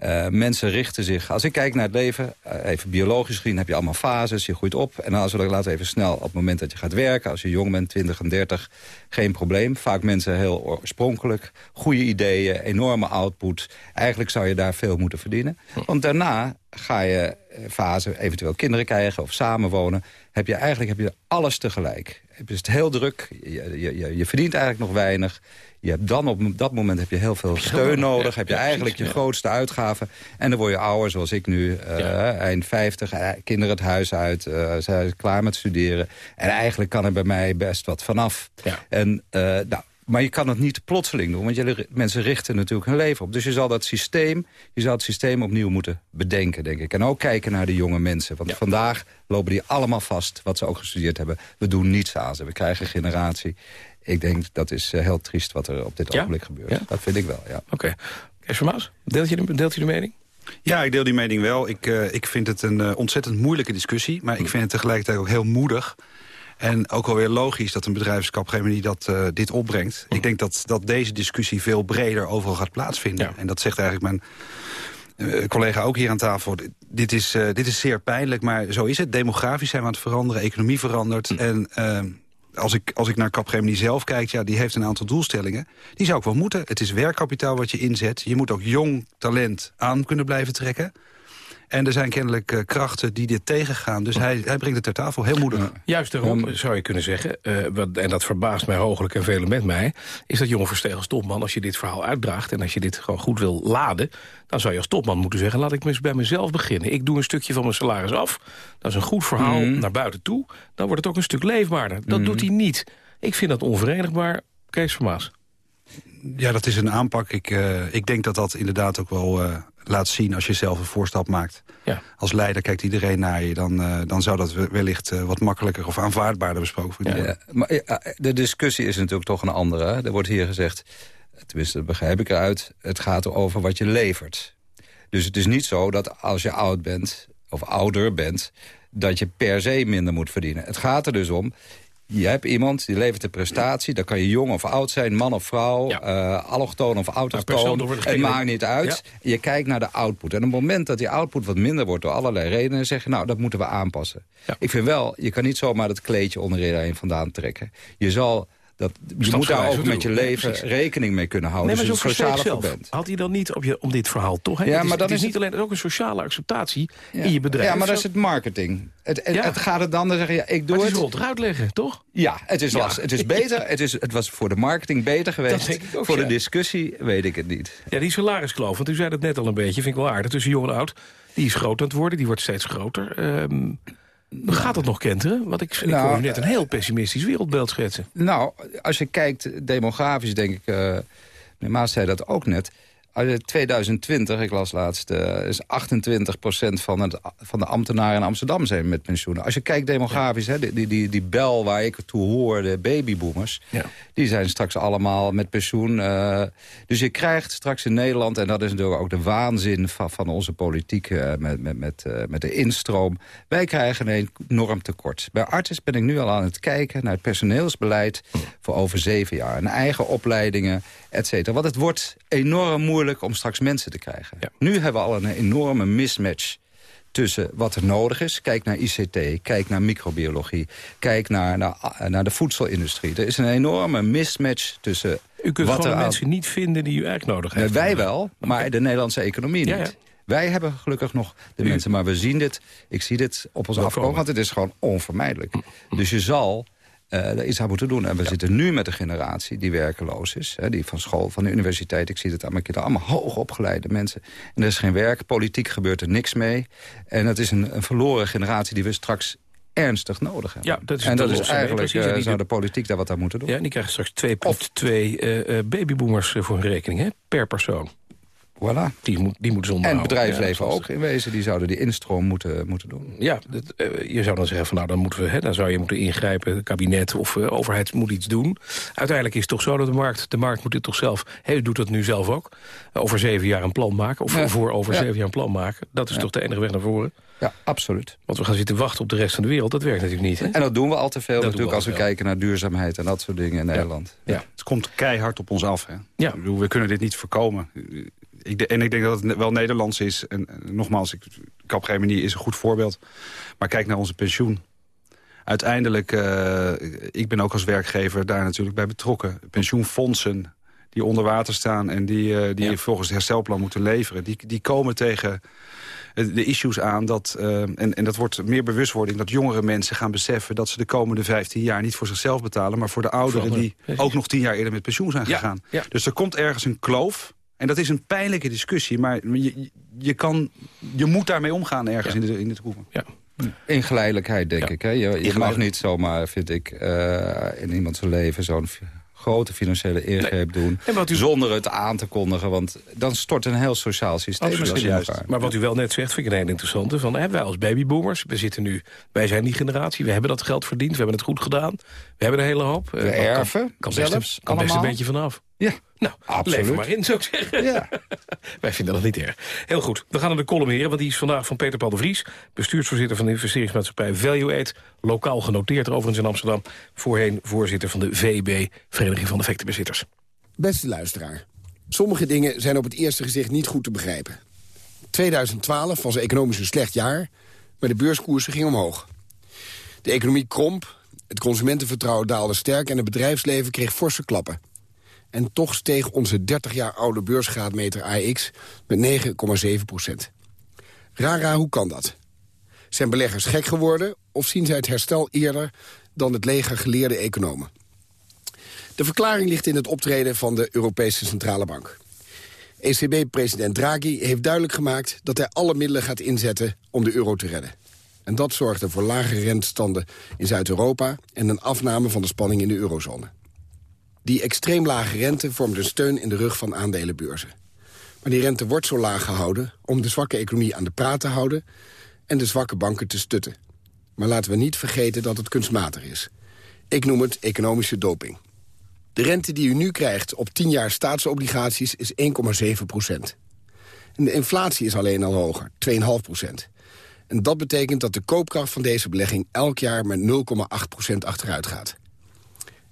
Uh, mensen richten zich... Als ik kijk naar het leven, uh, even biologisch gezien heb je allemaal fases. Je groeit op. En als we dat laten even snel op het moment dat je gaat werken... als je jong bent, 20 en 30, geen probleem. Vaak mensen heel oorspronkelijk. Goede ideeën, enorme output. Eigenlijk zou je daar veel moeten verdienen. Want daarna ga je eh, fase, eventueel kinderen krijgen of samenwonen... heb je eigenlijk heb je alles tegelijk. Het heel druk, je, je, je verdient eigenlijk nog weinig... Je hebt dan op dat moment heb je heel veel steun nodig. heb je eigenlijk je grootste uitgaven. En dan word je ouder, zoals ik nu, uh, eind 50. Uh, kinderen het huis uit, uh, zijn klaar met studeren. En eigenlijk kan er bij mij best wat vanaf. En nou, maar je kan het niet plotseling doen, want je, mensen richten natuurlijk hun leven op. Dus je zal dat systeem, je zal het systeem opnieuw moeten bedenken, denk ik. En ook kijken naar de jonge mensen. Want vandaag lopen die allemaal vast, wat ze ook gestudeerd hebben. We doen niets aan ze. We krijgen een generatie ik denk dat is eh, heel triest wat er op dit ogenblik gebeurt. Dat vind ik wel, ja. Oké. Okay. Kees Vermaas, deelt je, de, deelt je de mening? Ja, ik deel die mening wel. Ik, uh, ik vind het een uh, ontzettend moeilijke discussie. Maar ik hmm. vind het tegelijkertijd ook heel moedig. En ook alweer logisch dat een bedrijfskapgemini dat uh, dit opbrengt. Ik denk dat, dat deze discussie veel breder overal gaat plaatsvinden. Ja. En dat zegt eigenlijk mijn collega ook hier aan tafel. Dit is, dit is zeer pijnlijk, maar zo is het. Demografisch zijn we aan het veranderen, economie verandert. Hm. En ehm, als ik, als ik naar Capgemini zelf kijk, ja, die heeft een aantal doelstellingen. Die zou ik wel moeten. Het is werkkapitaal wat je inzet. Je moet ook jong talent aan kunnen blijven trekken. En er zijn kennelijk uh, krachten die dit tegengaan. Dus hij, hij brengt het ter tafel heel moedig. Juist daarom zou je kunnen zeggen, uh, wat, en dat verbaast mij hooglijk en velen met mij... is dat jonge Verstegen als topman, als je dit verhaal uitdraagt... en als je dit gewoon goed wil laden... dan zou je als topman moeten zeggen... laat ik eens bij mezelf beginnen. Ik doe een stukje van mijn salaris af. Dat is een goed verhaal mm. naar buiten toe. Dan wordt het ook een stuk leefbaarder. Dat mm. doet hij niet. Ik vind dat onverenigbaar. Kees Vermaas. Ja, dat is een aanpak. Ik, uh, ik denk dat dat inderdaad ook wel laat zien als je zelf een voorstap maakt. Ja. Als leider kijkt iedereen naar je. Dan, uh, dan zou dat wellicht uh, wat makkelijker of aanvaardbaarder besproken worden. Ja, ja. Maar de discussie is natuurlijk toch een andere. Er wordt hier gezegd, tenminste dat begrijp ik eruit... het gaat over wat je levert. Dus het is niet zo dat als je oud bent of ouder bent dat je per se minder moet verdienen. Het gaat er dus om, je hebt iemand die levert een prestatie. Dan kan je jong of oud zijn, man of vrouw, ja. uh, allochtoon of autochtoon. Het maakt niet uit. Je kijkt naar de output. En op het moment dat die output wat minder wordt door allerlei redenen... zeg je, nou, dat moeten we aanpassen. Ik vind wel, je kan niet zomaar het kleedje onder iedereen vandaan trekken. Je zal Dat, je moet daar ook met je leven rekening mee kunnen houden. Nee, maar dus zo sociale Had hij dan niet op je, om dit verhaal toch? Hè? Ja, het is, maar dan is, niet alleen ook een sociale acceptatie in je bedrijf. Ja, maar dat is het marketing. Het, het, gaat het dan, dan zeggen, ja, ik doe maar het. Het is rond uitleggen, toch? Ja, het is, ja. het is beter. Het, is, het was voor de marketing beter geweest. Ook, voor de discussie weet ik het niet. Ja, die salariskloof, want u zei het net al een beetje, vind ik wel aardig, tussen jong en oud. Die is groot aan het worden, die wordt steeds groter. Um, Gaat het nog kenteren? Want ik, ik nou, hoor net een heel pessimistisch wereldbeeld schetsen. Nou, als je kijkt demografisch, denk ik... Uh, meneer Maas zei dat ook net... 2020, ik las laatst, uh, is 28% van, het, van de ambtenaren in Amsterdam zijn met pensioenen. Als je kijkt demografisch, hè, die, die, die bel waar ik toe hoor, de babyboomers... Ja. die zijn straks allemaal met pensioen. Uh, dus je krijgt straks in Nederland, en dat is natuurlijk ook de waanzin van, van onze politiek... Uh, met, met, met, met de instroom, wij krijgen een enorm tekort. Bij Artis ben ik nu al aan het kijken naar het personeelsbeleid... voor over zeven jaar. En eigen opleidingen, et cetera. Want het wordt enorm moeilijk om straks mensen te krijgen. Nu hebben we al een enorme mismatch tussen wat er nodig is. Kijk naar ICT, kijk naar microbiologie, kijk naar, naar, naar de voedselindustrie. Er is een enorme mismatch tussen... U kunt wat gewoon mensen niet vinden die u eigenlijk nodig heeft. wij wel, maar de Nederlandse economie niet. Wij hebben gelukkig nog de mensen, maar we zien dit. Ik zie dit op ons afkomen, want het is gewoon onvermijdelijk. Dus je zal uh, iets aan moeten doen. En we zitten nu met een generatie die werkeloos is. Hè, die van school, van de universiteit, ik zie het aan mijn kinderen. Allemaal hoogopgeleide mensen. En er is geen werk, politiek gebeurt er niks mee. En het is een, een verloren generatie die we straks ernstig nodig hebben. Ja, dat is en dat is eigenlijk, uh, zou de politiek daar wat aan moeten doen. Ja, en die krijgen straks 2,2 uh, babyboomers voor hun rekening, hè, per persoon. Voilà. Die, moet, die moeten zonder. En het bedrijfsleven ook in wezen. Die zouden die instroom moeten, moeten doen. Ja, dat, uh, je zou dan zeggen van nou dan, moeten we, hè, dan zou je moeten ingrijpen. Het kabinet of uh, overheid moet iets doen. Uiteindelijk is het toch zo dat de markt, de markt moet dit toch zelf... Hij doet dat nu zelf ook. Over zeven jaar een plan maken. Of voor over zeven jaar een plan maken. Dat is toch de enige weg naar voren. Ja, absoluut. Want we gaan zitten wachten op de rest van de wereld. Dat werkt natuurlijk niet. Hè? En dat doen we al te veel natuurlijk als we kijken naar duurzaamheid en dat soort dingen in Nederland. Ja. Het komt keihard op ons af. Hè? Ja. Ik bedoel, we kunnen dit niet voorkomen ik, en ik denk dat het wel Nederlands is. En, nogmaals, ik, Capgemini is een goed voorbeeld. Maar kijk naar onze pensioen. Uiteindelijk, uh, ik ben ook als werkgever daar natuurlijk bij betrokken. Pensioenfondsen die onder water staan en die, uh, die volgens het herstelplan moeten leveren... die, die komen tegen de issues aan. Dat, uh, en, en dat wordt meer bewustwording dat jongere mensen gaan beseffen... dat ze de komende 15 jaar niet voor zichzelf betalen... maar voor de ouderen die ook nog 10 jaar eerder met pensioen zijn gegaan. Ja. Dus er komt ergens een kloof en dat is een pijnlijke discussie, maar je, je, kan, je moet daarmee omgaan ergens in, de, in de toekomst. Ja. In geleidelijkheid, denk ik. Hè? Je, je mag niet zomaar, vind ik, uh, in iemands leven zo'n grote financiële ingreep doen... zonder het aan te kondigen. Want dan stort een heel sociaal systeem Absoluut, juist. Maar wat u wel net zegt, vind ik een heel interessante. Van, hè, wij als babyboomers, we zitten nu, wij zijn die generatie. We hebben dat geld verdiend, we hebben het goed gedaan. We hebben een hele hoop. We uh, erven, kan, kan best, zelfs, kan best een beetje vanaf. Ja, nou, Absoluut. leef maar in, zou ik zeggen. Ja. Wij vinden dat niet erg. Heel goed, we gaan naar de column, heren, want die is vandaag van Peter Paul de Vries... bestuursvoorzitter van de investeringsmaatschappij Value Aid... lokaal genoteerd overigens in Amsterdam... voorheen voorzitter van de VEB, Vereniging van Effectenbezitters. Beste luisteraar, sommige dingen zijn op het eerste gezicht niet goed te begrijpen. 2012 was economisch een slecht jaar, maar de beurskoersen gingen omhoog. De economie kromp, het consumentenvertrouwen daalde sterk... en het bedrijfsleven kreeg forse klappen. En toch steeg onze 30 jaar oude beursgraadmeter AX met 9,7 procent. Rara, hoe kan dat? Zijn beleggers gek geworden of zien zij het herstel eerder dan het leger geleerde economen? De verklaring ligt in het optreden van de Europese Centrale Bank. ECB-president Draghi heeft duidelijk gemaakt dat hij alle middelen gaat inzetten om de euro te redden. En dat zorgde voor lage rentestanden in Zuid-Europa en een afname van de spanning in de eurozone. Die extreem lage rente vormt een steun in de rug van aandelenbeurzen. Maar die rente wordt zo laag gehouden om de zwakke economie aan de praat te houden... en de zwakke banken te stutten. Maar laten we niet vergeten dat het kunstmatig is. Ik noem het economische doping. De rente die u nu krijgt op 10 jaar staatsobligaties is 1,7 procent. En de inflatie is alleen al hoger, 2,5 procent. En dat betekent dat de koopkracht van deze belegging elk jaar met 0,8 procent achteruit gaat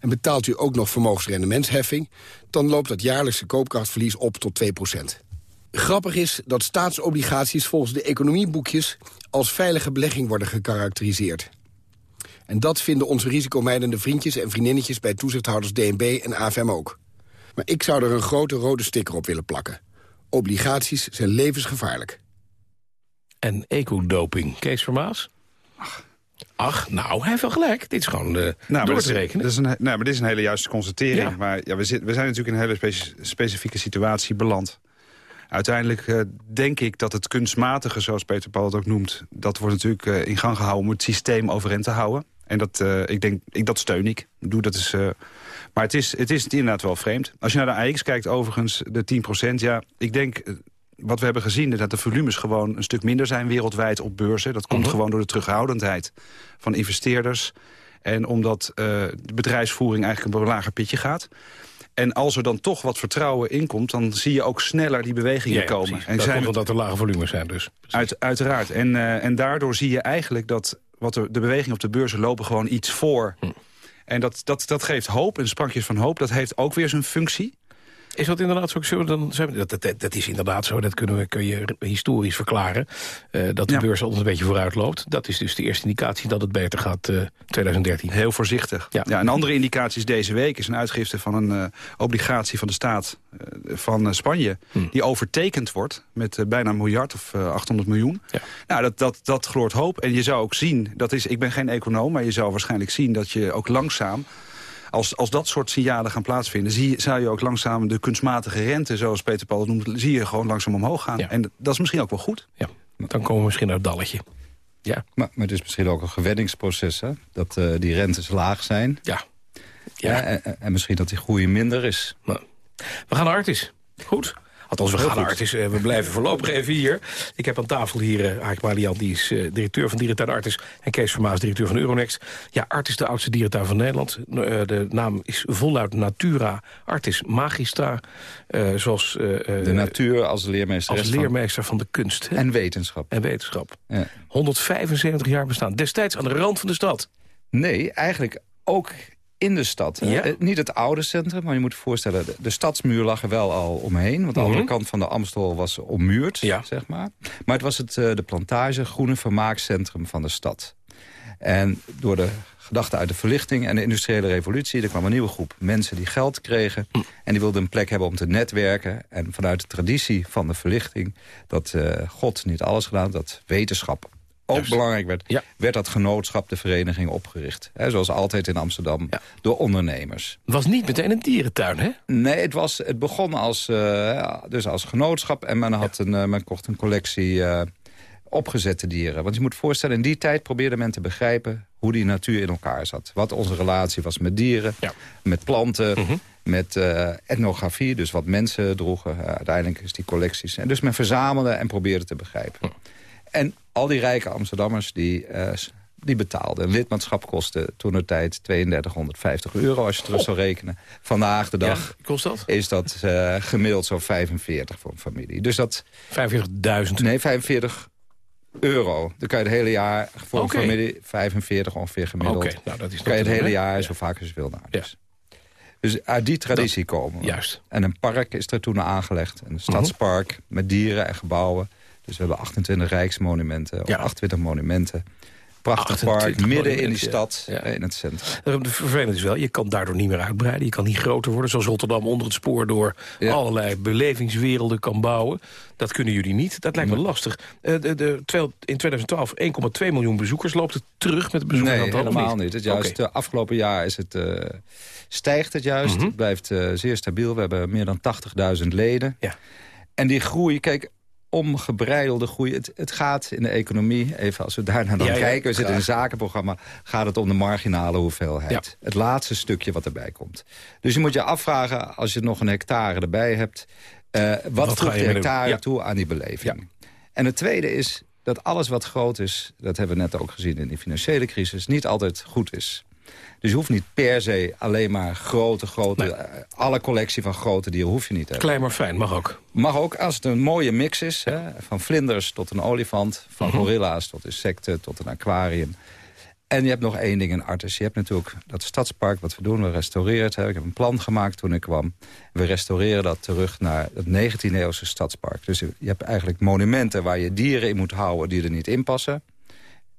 en betaalt u ook nog vermogensrendementsheffing... dan loopt dat jaarlijkse koopkrachtverlies op tot 2% Grappig is dat staatsobligaties volgens de economieboekjes... als veilige belegging worden gekarakteriseerd. En dat vinden onze risicomijdende vriendjes en vriendinnetjes... bij toezichthouders DNB en AFM ook. Maar ik zou er een grote rode sticker op willen plakken. Obligaties zijn levensgevaarlijk. En ecodoping, Kees Vermaas? Ach. Ach, nou, hij heeft wel gelijk. Dit is gewoon uh, nou, door te rekenen. Dat is een, nou, maar dit is een hele juiste constatering. Maar ja, we, zit, we zijn natuurlijk in een hele specifieke situatie beland. Uiteindelijk uh, denk ik dat het kunstmatige, zoals Peter Paul het ook noemt... dat wordt natuurlijk uh, in gang gehouden om het systeem overeind te houden. En dat, ik denk, ik, dat steun ik. Doe, dat is, maar het is, het is inderdaad wel vreemd. Als je naar de AX kijkt, overigens, de 10% ja, ik denk wat we hebben gezien... is dat de volumes gewoon een stuk minder zijn wereldwijd op beurzen. Dat komt mhm. gewoon door de terughoudendheid van investeerders. En omdat uh, de bedrijfsvoering eigenlijk een lager pitje gaat. En als er dan toch wat vertrouwen inkomt... dan zie je ook sneller die bewegingen ja, komen. En dat zijn omdat er lage volumes zijn dus. Uit, uiteraard. En, uh, en daardoor zie je eigenlijk dat wat de, de bewegingen op de beurzen lopen gewoon iets voor... Hm. En dat, dat, dat geeft hoop, en sprankjes van hoop. Dat heeft ook weer zijn functie. Is dat inderdaad zo? Dan zijn we, dat, dat, dat, is inderdaad zo, dat kunnen we, kun je historisch verklaren. Uh, dat de beurs altijd een beetje vooruit loopt. Dat is dus de eerste indicatie dat het beter gaat uh, eh, 2013. Heel voorzichtig. Ja. ja. een andere indicatie is deze week is een uitgifte van een uh, obligatie van de staat van Spanje. Hmm. Die overtekend wordt met bijna een miljard of 800 miljoen. Ja. Nou, dat, dat, dat gloort hoop. En je zou ook zien, dat is, ik ben geen econoom, maar je zou waarschijnlijk zien dat je ook langzaam als, als dat soort signalen gaan plaatsvinden... Zie, zou je ook langzaam de kunstmatige rente, zoals Peter Paul noemt... zie je gewoon langzaam omhoog gaan. En dat is misschien ook wel goed. Ja, dan komen we misschien naar het dalletje. Ja. Maar, maar het is misschien ook een gewenningsproces, hè? Dat uh, die rentes laag zijn. Ja. ja. En, en, misschien dat die groei minder is. we gaan naar Artis. Goed. Althans, we gaan naar Artis. We blijven voorlopig even hier. Ik heb aan tafel hier uh, Aik Malian, die is uh, directeur van Dierentuin Artis. En Kees Vermaas, directeur van Euronext. Ja, Artis de oudste dierentuin van Nederland. de naam is voluit Natura Artis Magistra. zoals, de natuur als leermeester. Als leermeester van, de kunst. Hè? En wetenschap. En wetenschap. Ja. 175 jaar bestaan. Destijds aan de rand van de stad. Nee, eigenlijk ook in de stad. Ja. Uh, niet het oude centrum, maar je moet je voorstellen... de, de stadsmuur lag er wel al omheen. Want de andere mhm. kant van de Amstel was ommuurd, ja. zeg maar. Maar het was het, uh, de plantage groene vermaakcentrum van de stad. En door de gedachten uit de verlichting en de industriële revolutie... er kwam een nieuwe groep mensen die geld kregen... Hm. en die wilden een plek hebben om te netwerken. En vanuit de traditie van de verlichting... dat uh, God niet alles gedaan, dat wetenschap ook belangrijk werd... werd dat genootschap, de vereniging, opgericht. zoals altijd in Amsterdam, door ondernemers. Het was niet meteen een dierentuin, hè? Nee, het, was, het begon als, uh, dus als genootschap... en men, had een, uh, men kocht een collectie uh, opgezette dieren. Want je moet voorstellen, in die tijd probeerde men te begrijpen... hoe die natuur in elkaar zat. Wat onze relatie was met dieren, met planten... Mhm. met etnografie, dus wat mensen droegen. uiteindelijk is die collecties. En dus men verzamelde en probeerde te begrijpen. En al die rijke Amsterdammers die, uh, die betaalden. Een lidmaatschap kostte toen de tijd 3250 euro als je terug zou rekenen. Vandaag de dag kost dat? is dat uh, gemiddeld zo'n 45 voor een familie. Dus dat... 45.000? Nee, 45 euro. Dan kan je het hele jaar voor een familie 45 ongeveer gemiddeld. Oké, nou dat is kan je het hele jaar zo vaak als je wil naar. Dus. Dus uit die traditie komen Juist. En een park is er toen aangelegd. Een stadspark met dieren en gebouwen. Dus we hebben 28 rijksmonumenten, ja. 28 monumenten. Prachtig park, midden in die stad, in het centrum. De vervelend is wel, je kan daardoor niet meer uitbreiden. Je kan niet groter worden, zoals Rotterdam onder het spoor... door allerlei belevingswerelden kan bouwen. Dat kunnen jullie niet. Dat lijkt me lastig. Uh, de, de, in 2012 1,2 miljoen bezoekers. Loopt het terug met de bezoekers? Nee, helemaal niet. Het juist, okay. afgelopen jaar is het, uh, stijgt het juist. Mhm. Het blijft uh, zeer stabiel. We hebben meer dan 80.000 leden. Ja. En die groei, kijk, omgebreidelde groei. Het, het, gaat in de economie, even als we daarna dan kijken... we zitten in een zakenprogramma, gaat het om de marginale hoeveelheid. Het laatste stukje wat erbij komt. Dus je moet je afvragen, als je nog een hectare erbij hebt... Uh, wat, wat voegt de hectare toe aan die beleving? En het tweede is dat alles wat groot is... dat hebben we net ook gezien in die financiële crisis... niet altijd goed is. Dus je hoeft niet per se alleen maar grote, grote... Eh, alle collectie van grote dieren hoef je niet te hebben. Klein maar fijn, mag ook. Mag ook, als het een mooie mix is. Hè, van vlinders tot een olifant. Van mhm. gorilla's tot insecten tot een aquarium. En je hebt nog één ding in Artis. Je hebt natuurlijk dat stadspark wat we doen. We restaureren het. Ik heb een plan gemaakt toen ik kwam. We restaureren dat terug naar het 19e-eeuwse stadspark. Dus je hebt eigenlijk monumenten waar je dieren in moet houden... die er niet in passen.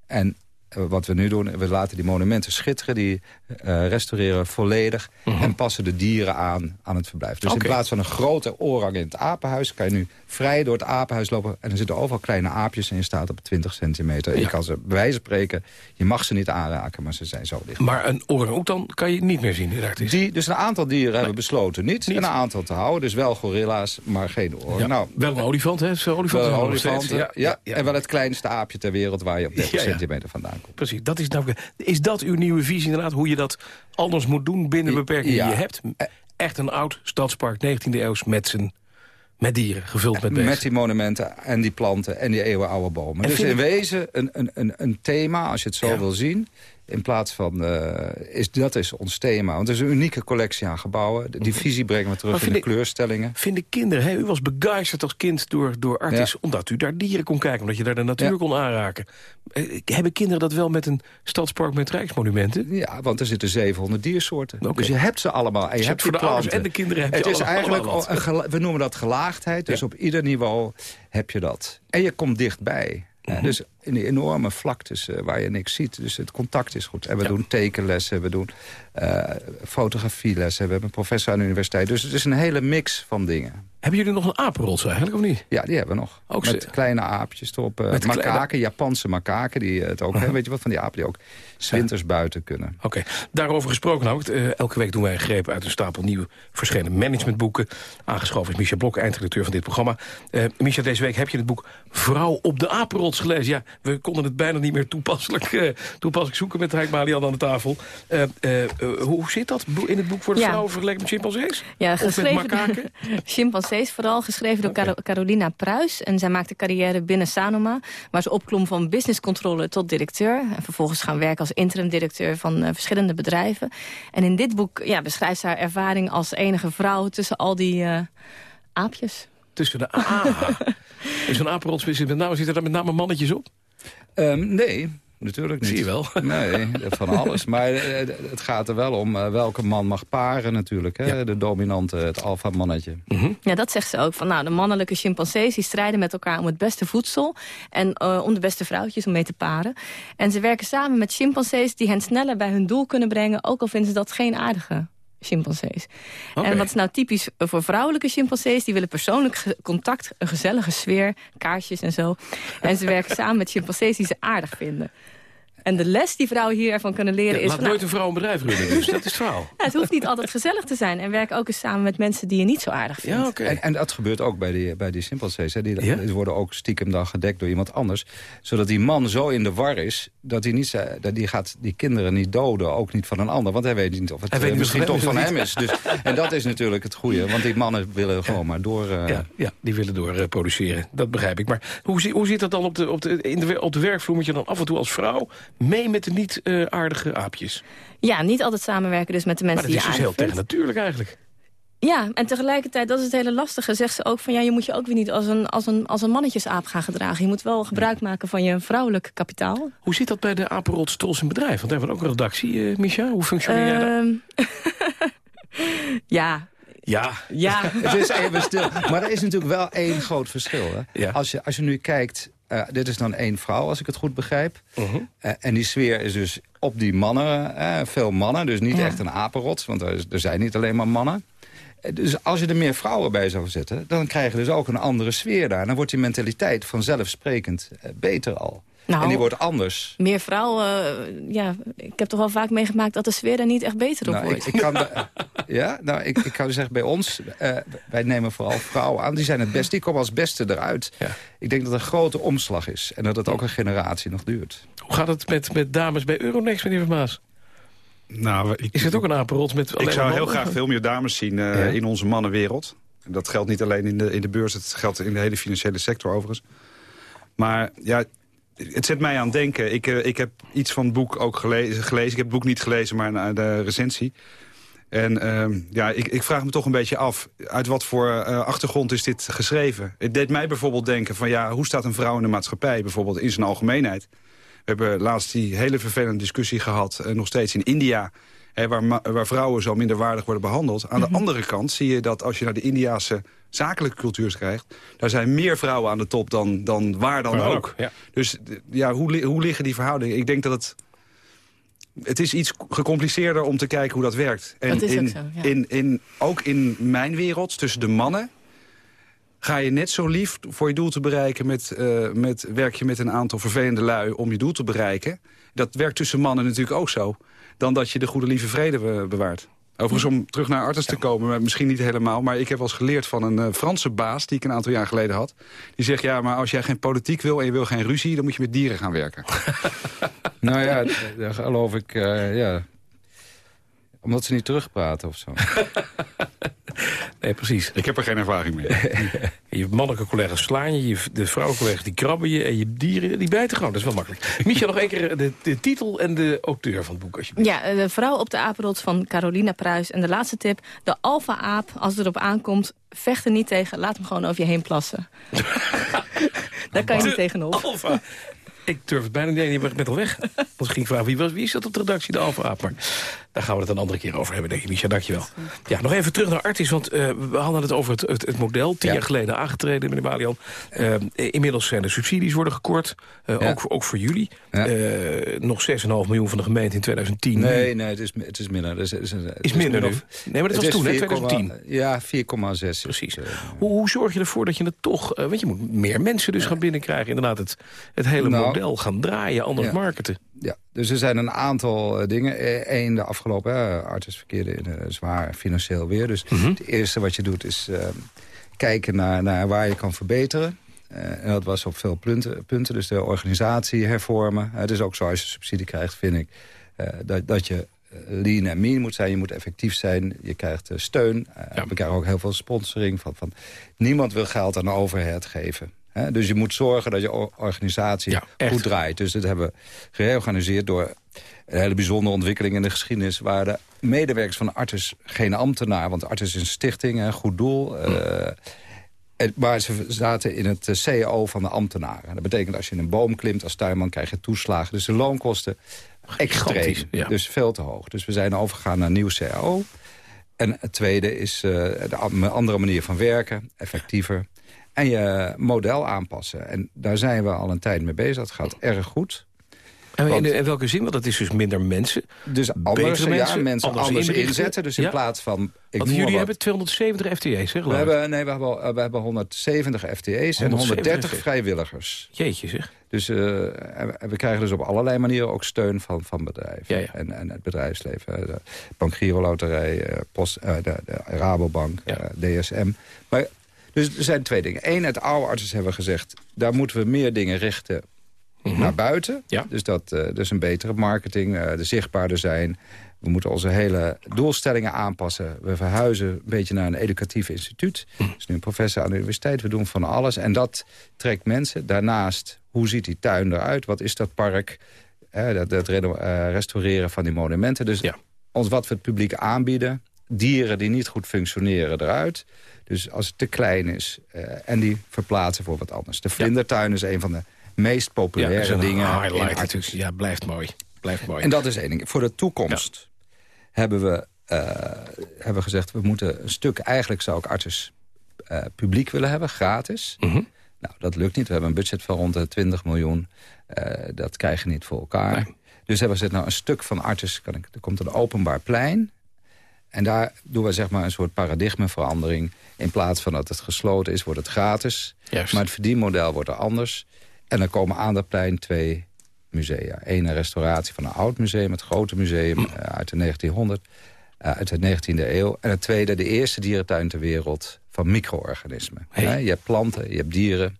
En wat we nu doen, we laten die monumenten schitteren. Die uh, restaureren volledig. Mhm. En passen de dieren aan aan het verblijf. Dus in plaats van een grote orang in het apenhuis... kan je nu vrij door het apenhuis lopen. En er zitten overal kleine aapjes en je staat op 20 centimeter. Je kan ze bij wijze spreken, je mag ze niet aanraken, maar ze zijn zo dicht. Maar een orang-oetan kan je niet meer zien. Die, dus een aantal dieren hebben besloten niet, een aantal te houden. Dus wel gorilla's, maar geen orang. Ja, nou, wel een olifant, hè? Olifant wel een olifant, ja, ja, En wel het kleinste aapje ter wereld waar je op 30 Ja, ja. centimeter vandaan komt. Precies, dat is, nou, is dat uw nieuwe visie inderdaad? Hoe je dat anders moet doen binnen de beperkingen Ja. die je hebt? Echt een oud stadspark, 19e eeuws, met, zijn, met dieren, gevuld met beesten. Met die monumenten en die planten en die eeuwenoude bomen. En dus in wezen een, een, een, een thema, als je het zo wil zien... in plaats van, eh, is, dat is ons thema. Want het is een unieke collectie aan gebouwen. Die visie brengen we terug in de kleurstellingen. Vinden kinderen, hè? u was begeisterd als kind door, door Artis... Ja. omdat u daar dieren kon kijken, omdat je daar de natuur Ja. kon aanraken. Eh, hebben kinderen dat wel met een stadspark met rijksmonumenten? Ja, want er zitten 700 diersoorten. Dus je hebt ze allemaal. En je Dus hebt voor de ouders en de kinderen heb je Het is allemaal- eigenlijk, allemaal een we noemen dat gelaagdheid. Dus op ieder niveau heb je dat. En je komt dichtbij. Ja, Mhm. dus in die enorme vlaktes eh, waar je niks ziet. Dus het contact is goed. En we doen tekenlessen, we doen eh, fotografielessen. We hebben een professor aan de universiteit. Dus het is een hele mix van dingen. Hebben jullie nog een apenrots eigenlijk, of niet? Ja, die hebben we nog. Ook Met kleine aapjes erop. eh, Met makaken, kleine- Japanse makaken. Die het ook, hè, weet je wat, van die apen die ook 's winters buiten kunnen. Oké, daarover gesproken nou. eh, elke week doen wij een greep uit een stapel nieuwe verschillende managementboeken. Aangeschoven is Micha Blok, eindredacteur van dit programma. Eh Micha, deze week heb je het boek Vrouw op de Apenrots gelezen. Ja, we konden het bijna niet meer toepasselijk, eh, toepasselijk zoeken met Malian aan de tafel. Eh, eh, hoe zit dat in het boek voor de Ja. vrouwen vergeleken met chimpansees? Ja, Of met geschreven makaken? chimpansees vooral, geschreven door Caro- Carolina Pruis. En zij maakte carrière binnen Sanoma, waar ze opklom van businesscontrole tot directeur. En vervolgens gaan werken als interim-directeur van eh, verschillende bedrijven. En in dit boek ja, beschrijft ze haar ervaring als enige vrouw tussen al die aapjes. Tussen de ah, dus een apenrots zit met name, zitten daar met name mannetjes op? Ehm, nee, natuurlijk niet. Zie je wel. Nee, van alles. Maar eh, het gaat er wel om eh, welke man mag paren natuurlijk. Hè? De dominante, het alfamannetje. Ja, dat zegt ze ook. Van, nou, de mannelijke chimpansees die strijden met elkaar om het beste voedsel... en eh, om de beste vrouwtjes om mee te paren. En ze werken samen met chimpansees die hen sneller bij hun doel kunnen brengen... ook al vinden ze dat geen aardige chimpansees. En wat is nou typisch voor vrouwelijke chimpansees? Die willen persoonlijk contact, een gezellige sfeer, kaarsjes en zo. En ze werken samen met chimpansees die ze aardig vinden. En de les die vrouwen hier ervan kunnen leren Ja, is... laat van, nou, nooit een vrouw een bedrijf runnen, dus dat is het verhaal. ja, het hoeft niet altijd gezellig te zijn. En werk ook eens samen met mensen die je niet zo aardig vindt. En, en dat gebeurt ook bij die, bij die. Die, worden ook stiekem dan gedekt door iemand anders. Zodat die man zo in de war is... dat hij niet, dat die gaat die kinderen niet doden, ook niet van een ander. Want hij weet niet of het Hij weet niet of misschien toch van hem is. Dus, en dat is natuurlijk het goede. Want die mannen willen gewoon maar door... eh, Ja, ja, die willen door eh, produceren. Dat begrijp ik. Maar hoe, hoe zit dat dan op de, op, de, in de, op de werkvloer? Moet je dan af en toe als vrouw mee met de niet-aardige aapjes? Ja, niet altijd samenwerken dus met de Maar mensen dat die is je dus heel aardig vindt. tegen natuurlijk eigenlijk. Ja, en tegelijkertijd, dat is het hele lastige, zegt ze ook van... ja, je moet je ook weer niet als een, als een, als een mannetjesaap gaan gedragen. Je moet wel gebruik maken van je vrouwelijk kapitaal. Hoe zit dat bij de Apenrots Trots in Bedrijf? Want daar hebben we ook een redactie, eh Micha. Hoe functioneer jij daar? Ehm, ja, Ja. ja. Het is even stil. Maar er is natuurlijk wel één groot verschil. Hè? Als, je, als je nu kijkt, eh, dit is dan één vrouw, als ik het goed begrijp. Eh, en die sfeer is dus op die mannen, eh, veel mannen. Dus niet Ja. echt een apenrots, want er, is- er zijn niet alleen maar mannen. Dus als je er meer vrouwen bij zou zetten... dan krijg je dus ook een andere sfeer daar. Dan wordt die mentaliteit vanzelfsprekend beter al. Nou, en die wordt anders. Meer vrouwen, eh, ja, ik heb toch wel vaak meegemaakt... dat de sfeer daar niet echt beter op Nou, wordt. ik, ik kan, ja, nou, ik, ik kan zeggen, bij ons, eh, wij nemen vooral vrouwen aan. Die zijn het best, die komen als beste eruit. Ik denk dat het een grote omslag is. En dat het ook een generatie nog duurt. Hoe gaat het met, met dames bij Euronext, meneer Vermaas? Nou, ik, Is het ook een apenrots met alleen Ik zou heel graag veel meer dames zien eh, Ja. in onze mannenwereld. En Dat geldt niet alleen in de, in de beurs, het geldt in de hele financiële sector overigens. Maar ja, het zet mij aan het denken. Ik, eh, ik heb iets van het boek ook gelezen, gelezen. Ik heb het boek niet gelezen, maar de recensie. En ehm, ja, ik, ik vraag me toch een beetje af... uit wat voor eh, achtergrond is dit geschreven? Het deed mij bijvoorbeeld denken van... ja, hoe staat een vrouw in de maatschappij bijvoorbeeld in zijn algemeenheid? We hebben laatst die hele vervelende discussie gehad... eh, nog steeds in India... Hè, waar, waar vrouwen zo minder waardig worden behandeld. Aan de andere kant zie je dat als je naar de Indiase zakelijke cultuur krijgt... daar zijn meer vrouwen aan de top dan, dan waar dan ook. ook, ja. Dus ja, hoe, hoe liggen die verhoudingen? Ik denk dat het... Het is iets gecompliceerder om te kijken hoe dat werkt. En Dat is ook in, zo, ja. in, in, ook in mijn wereld, tussen de mannen... ga je net zo lief voor je doel te bereiken... Met, eh, met, werk je met een aantal vervelende lui om je doel te bereiken. Dat werkt tussen mannen natuurlijk ook zo. Dan dat je de goede lieve vrede be- bewaart. Overigens, om terug naar Artes te komen, misschien niet helemaal... maar ik heb wel eens geleerd van een eh, Franse baas... die ik een aantal jaar geleden had. Die zegt, ja, maar als jij geen politiek wil en je wil geen ruzie... dan moet je met dieren gaan werken. Nou ja, daar geloof ik, eh, ja... Omdat ze niet terugpraten of zo. Nee, precies. Ik heb er geen ervaring mee. je mannelijke collega's slaan je, je de vrouwelijke collega's die krabben je... en je dieren die bijten gewoon. Dat is wel makkelijk. Micha, nog één keer de, de titel en de auteur van het boek. Alsjeblieft. Ja, eh, de vrouw op de apenrot van Carolina Pruis. En de laatste tip, de alfa-aap, als het erop aankomt... vecht er niet tegen, laat hem gewoon over je heen plassen. Daar kan je niet tegenop. Alfa. Ik durf het bijna niet. Je bent al weg. Want ik ging vragen, wie, was, wie is dat op de redactie, de Alfa-aap? Maar daar gaan we het een andere keer over hebben, denk ik. Micha, dankjewel. Ja, nog even terug naar Artis, want eh, we hadden het over het, het, het model. Tien Ja. jaar geleden aangetreden, meneer Balian. Eh, inmiddels zijn de subsidies worden gekort. eh, Ja. ook, voor- ook voor jullie. Ja. Eh, nog 6,5 miljoen van de gemeente in 2010. Nee, nee, het is, het is minder. Het is, het is, het Is minder min nu? of- Nee, maar dat het was toen, hè, 4,- 2010. Ja, 4,6. Precies. Hoe, hoe zorg je ervoor dat je het toch... want je moet meer mensen dus gaan binnenkrijgen. Inderdaad, het, het hele Nou, model gaan draaien, anders ja. marketen. Ja, dus er zijn een aantal eh, dingen. Eén, de afgelopen uh, artis verkeerde in een zwaar financieel weer. Dus Mhm. het eerste wat je doet is eh, kijken naar, naar waar je kan verbeteren. Eh, en dat was op veel punten, punten. Dus de organisatie hervormen. het is ook zo als je subsidie krijgt, vind ik... eh, dat, dat je eh, lean en mean moet zijn. Je moet effectief zijn. Je krijgt eh, steun. Eh, We krijgen ook heel veel sponsoring. Van, van, niemand wil geld aan de overheid geven. Dus je moet zorgen dat je organisatie goed draait. Dus dat hebben we gereorganiseerd door een hele bijzondere ontwikkeling in de geschiedenis... waar de medewerkers van Artis geen ambtenaar... want Artis is een stichting, een goed doel... eh, maar ze zaten in het eh, CAO van de ambtenaren. Dat betekent als je in een boom klimt als tuinman krijg je toeslagen. Dus de loonkosten extreem. Ja. Dus veel te hoog. Dus we zijn overgegaan naar een nieuw CAO. En het tweede is eh, de a- andere manier van werken, effectiever. En je model aanpassen. En daar zijn we al een tijd mee bezig. Dat gaat erg goed. En in, in welke zin? Want dat is dus minder mensen. Dus anders, betere ja, mensen, mensen anders, inzetten. Dus in Ja. plaats van... Ik Want jullie hebben 270 FTE's, zeg we hebben, nee, we hebben, we hebben 170 FTE's en 130 FTE's. vrijwilligers. Jeetje zeg. Dus uh, en we- en we krijgen dus op allerlei manieren ook steun van, van bedrijven. Ja. En, en het bedrijfsleven. De Bank Giro Loterij, eh, Post, eh, de, de Rabobank, DSM. Maar, dus er zijn twee dingen. Eén, het oude artsen hebben gezegd... daar moeten we meer dingen richten naar buiten. Dus dat eh, dus een betere marketing, eh, de zichtbaarder zijn. We moeten onze hele doelstellingen aanpassen. We verhuizen een beetje naar een educatief instituut. Dus nu een professor aan de universiteit. We doen van alles. En dat trekt mensen. Daarnaast, hoe ziet die tuin eruit? Wat is dat park? Eh, dat dat restaureren van die monumenten. Dus ons wat we het publiek aanbieden. Dieren die niet goed functioneren eruit. Dus als het te klein is. eh, en die verplaatsen voor wat anders. De vlindertuin is een van de meest populaire ja, dingen. in highlight natuurlijk. Ja, blijft mooi. Blijft mooi. En dat is één ding. Voor de toekomst hebben, we, eh, hebben we gezegd... we moeten een stuk... Eigenlijk zou ik Artis eh, publiek willen hebben, gratis. Mhm. Nou, dat lukt niet. We hebben een budget van rond de 20 miljoen. Dat krijgen we niet voor elkaar. Dus hebben we gezegd, nou, een stuk van. Kan ik, er komt een openbaar plein... En daar doen we zeg maar een soort paradigmeverandering. In plaats van dat het gesloten is, wordt het gratis. Juist. Maar het verdienmodel wordt er anders. En dan komen aan dat plein twee musea. Eén een restauratie van een oud museum, het grote museum Hm. eh, uit de 1900, eh, uit de 19e eeuw. En het tweede, de eerste dierentuin ter wereld van micro-organismen. Hey. Je hebt planten, je hebt dieren,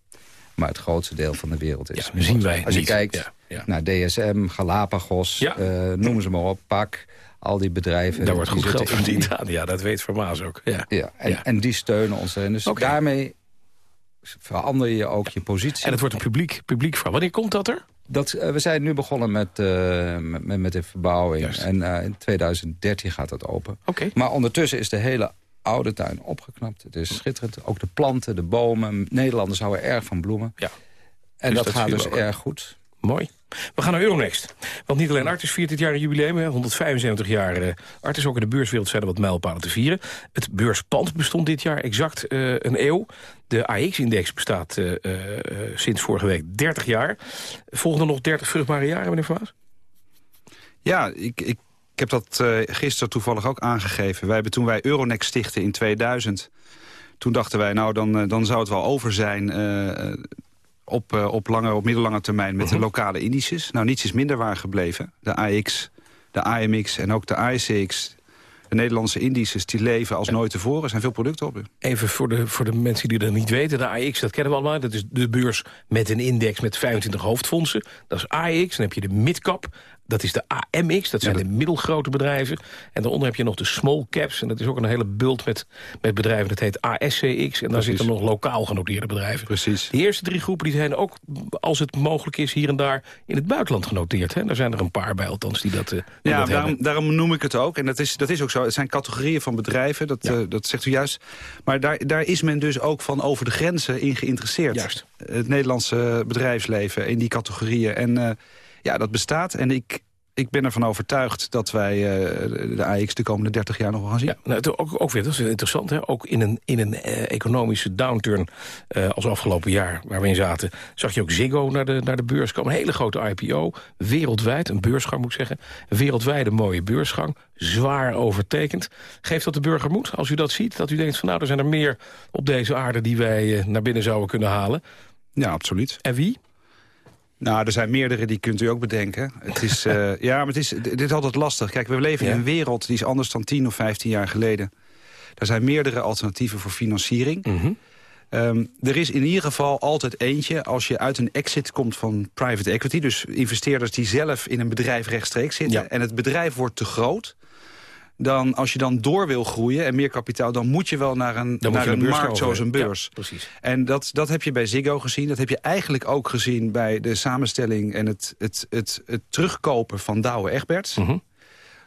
maar het grootste deel van de wereld is. Ja, zien wij Als je niet. kijkt Ja, ja. naar DSM, Galapagos, eh, noem ze maar op, PAK, al die bedrijven. Daar wordt goed geld verdiend aan. Ja, dat weet Vermaas ook. Ja. ja, en, en die steunen ons erin. Dus daarmee verander je ook je positie. En het wordt een publiek, publiek verhaal. Wanneer komt dat er? Dat, eh, we zijn nu begonnen met, eh, met, met- de verbouwing. En eh, in 2013 gaat dat open. Maar ondertussen is de hele oude tuin opgeknapt. Het is schitterend. Ook de planten, de bomen. Nederlanders houden erg van bloemen. Ja. En Dus dat, dat gaat dus ook. erg goed. Mooi. We gaan naar Euronext. Want niet alleen Artis viert dit jaar een jubileum, hè, 175 jaar uh, Artis. Ook in de beurswereld zijn wat mijlpalen te vieren. Het beurspand bestond dit jaar exact uh, een eeuw. De AX-index bestaat uh, sinds vorige week 30 jaar. Volgen er nog 30 vruchtbare jaren, meneer Vaas? Ja, ik, ik, heb dat gisteren toevallig ook aangegeven. Wij hebben toen wij Euronext stichten in 2000... toen dachten wij, nou, dan, dan zou het wel over zijn... Op, uh, op, lange, op middellange termijn met de lokale indices. Nou, niets is minder waar gebleven. De AX, de AMX en ook de ASCX de Nederlandse indices die leven als nooit tevoren. Er zijn veel producten op. Even voor de, voor de mensen die dat niet weten. De AX, dat kennen we allemaal. Dat is de beurs met een index met 25 hoofdfondsen. Dat is AX. Dan heb je de midcap. Dat is de AMX, dat zijn de middelgrote bedrijven. En daaronder heb je nog de small caps. En dat is ook een hele bult met, met bedrijven. Dat heet ASCX. En daar Precies. zitten nog lokaal genoteerde bedrijven. Precies. De eerste drie groepen die zijn ook, als het mogelijk is, hier en daar in het buitenland genoteerd. Hè? Daar zijn er een paar bij althans die dat, uh, die ja, dat daarom, daarom, noem ik het ook. En dat is, dat is ook zo. Het zijn categorieën van bedrijven, dat, ja. uh, dat zegt u juist. Maar daar, daar is men dus ook van over de grenzen in geïnteresseerd. Juist. Het Nederlandse bedrijfsleven in die categorieën. En uh, ja, dat bestaat. En ik, ik ben ervan overtuigd dat wij uh, de AX de komende 30 jaar nog wel gaan zien. Ja, nou, ook, ook weer, dat is interessant. Hè? Ook in een, in een uh, economische downturn uh, als afgelopen jaar waar we in zaten... zag je ook Ziggo naar de, naar de beurs komen. Een hele grote IPO, wereldwijd, een beursgang moet ik zeggen. Een wereldwijde mooie beursgang, zwaar overtekend. Geeft dat de burger moed als u dat ziet? Dat u denkt van nou, er zijn er meer op deze aarde... die wij naar binnen zouden kunnen halen? Ja, absoluut. En wie? Nou, er zijn meerdere, die kunt u ook bedenken. Het is, uh, ja, maar het is, dit is altijd lastig. Kijk, we leven ja. in een wereld die is anders dan 10 of 15 jaar geleden. Er zijn meerdere alternatieven voor financiering. Mm -hmm. um, er is in ieder geval altijd eentje als je uit een exit komt van private equity. Dus investeerders die zelf in een bedrijf rechtstreeks zitten. Ja. En het bedrijf wordt te groot dan als je dan door wil groeien en meer kapitaal... dan moet je wel naar een, naar een markt zoals een beurs. Ja, precies. En dat, dat heb je bij Ziggo gezien. Dat heb je eigenlijk ook gezien bij de samenstelling... en het, het, het, het terugkopen van Douwe Egberts. Mm -hmm.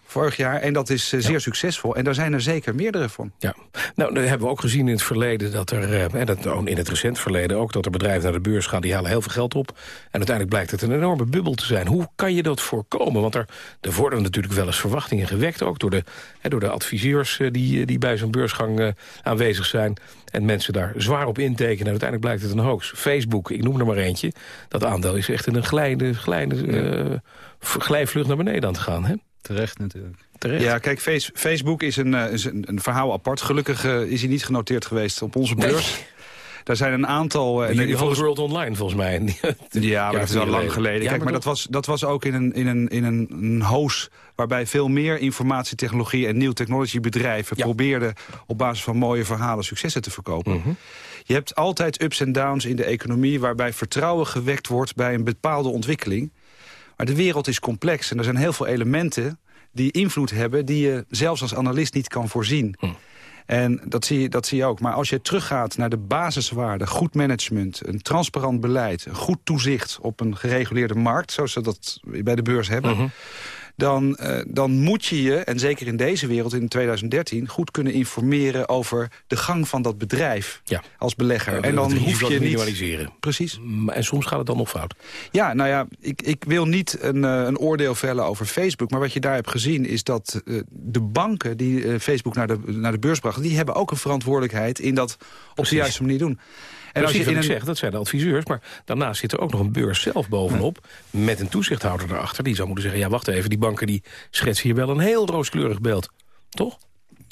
Vorig jaar. En dat is uh, zeer ja. succesvol. En daar zijn er zeker meerdere van. Ja. Nou, dat hebben we ook gezien in het verleden. Dat er, uh, dat, in het recent verleden ook, dat er bedrijven naar de beurs gaan. Die halen heel veel geld op. En uiteindelijk blijkt het een enorme bubbel te zijn. Hoe kan je dat voorkomen? Want er, er worden natuurlijk wel eens verwachtingen gewekt. Ook door de, door de adviseurs uh, die, die bij zo'n beursgang aanwezig zijn. En mensen daar zwaar op intekenen. En uiteindelijk blijkt het een hoax. Facebook, ik noem er maar eentje. Dat aandeel is echt in een glijde, glijde, glijvlucht naar beneden aan het gaan. Hè? Terecht natuurlijk. Terecht. Ja, kijk, face, Facebook is, een, uh, is een, een, verhaal apart. Gelukkig uh, is hij niet genoteerd geweest op onze beurs. Nee. Daar zijn een aantal... Uh, jullie volgens World Online, volgens mij. ja, maar dat is al lang geleden. Ja, Kijk, maar, maar dat, was, dat was ook in een, in een, in een, een hoos... waarbij veel meer informatietechnologie en nieuw technology bedrijven... Ja. probeerden op basis van mooie verhalen successen te verkopen. Mm -hmm. Je hebt altijd ups en downs in de economie... waarbij vertrouwen gewekt wordt bij een bepaalde ontwikkeling... Maar de wereld is complex en er zijn heel veel elementen die invloed hebben... die je zelfs als analist niet kan voorzien. Hm. En dat zie, je, dat zie je ook. Maar als je teruggaat naar de basiswaarden... goed management, een transparant beleid... een goed toezicht op een gereguleerde markt... zoals we dat bij de beurs hebben... -hmm. Dan, uh, dan moet je je, en zeker in deze wereld in 2013... goed kunnen informeren over de gang van dat bedrijf ja. als belegger. Ja, en dan hoef je niet... Precies. En soms gaat het dan nog fout. Ja, nou ja, ik, ik wil niet een, uh, een oordeel vellen over Facebook... maar wat je daar hebt gezien is dat uh, de banken die Facebook naar de, naar de beurs brachten... die hebben ook een verantwoordelijkheid in dat op Precies. de juiste manier doen. En als je in een... zeg, dat zijn de adviseurs, maar daarnaast zit er ook nog een beurs zelf bovenop... Ja. met een toezichthouder erachter, die zou moeten zeggen... ja, wacht even, die banken die schetsen hier wel een heel rooskleurig beeld. Toch?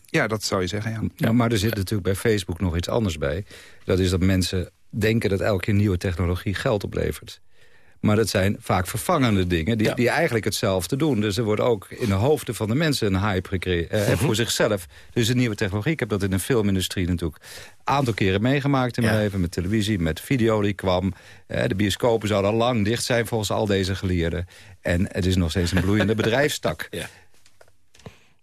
Ja, dat zou je zeggen, ja. ja. Maar er zit natuurlijk bij Facebook nog iets anders bij. Dat is dat mensen denken dat elke nieuwe technologie geld oplevert. Maar dat zijn vaak vervangende dingen die, ja. die eigenlijk hetzelfde doen. Dus er wordt ook in de hoofden van de mensen een hype gecreëerd. Uh, uh -huh. voor zichzelf. Dus een nieuwe technologie. Ik heb dat in de filmindustrie natuurlijk een aantal keren meegemaakt in mijn ja. leven. Met televisie, met video die kwam. Uh, de bioscopen zouden al lang dicht zijn volgens al deze geleerden. En het is nog steeds een bloeiende bedrijfstak. Ja.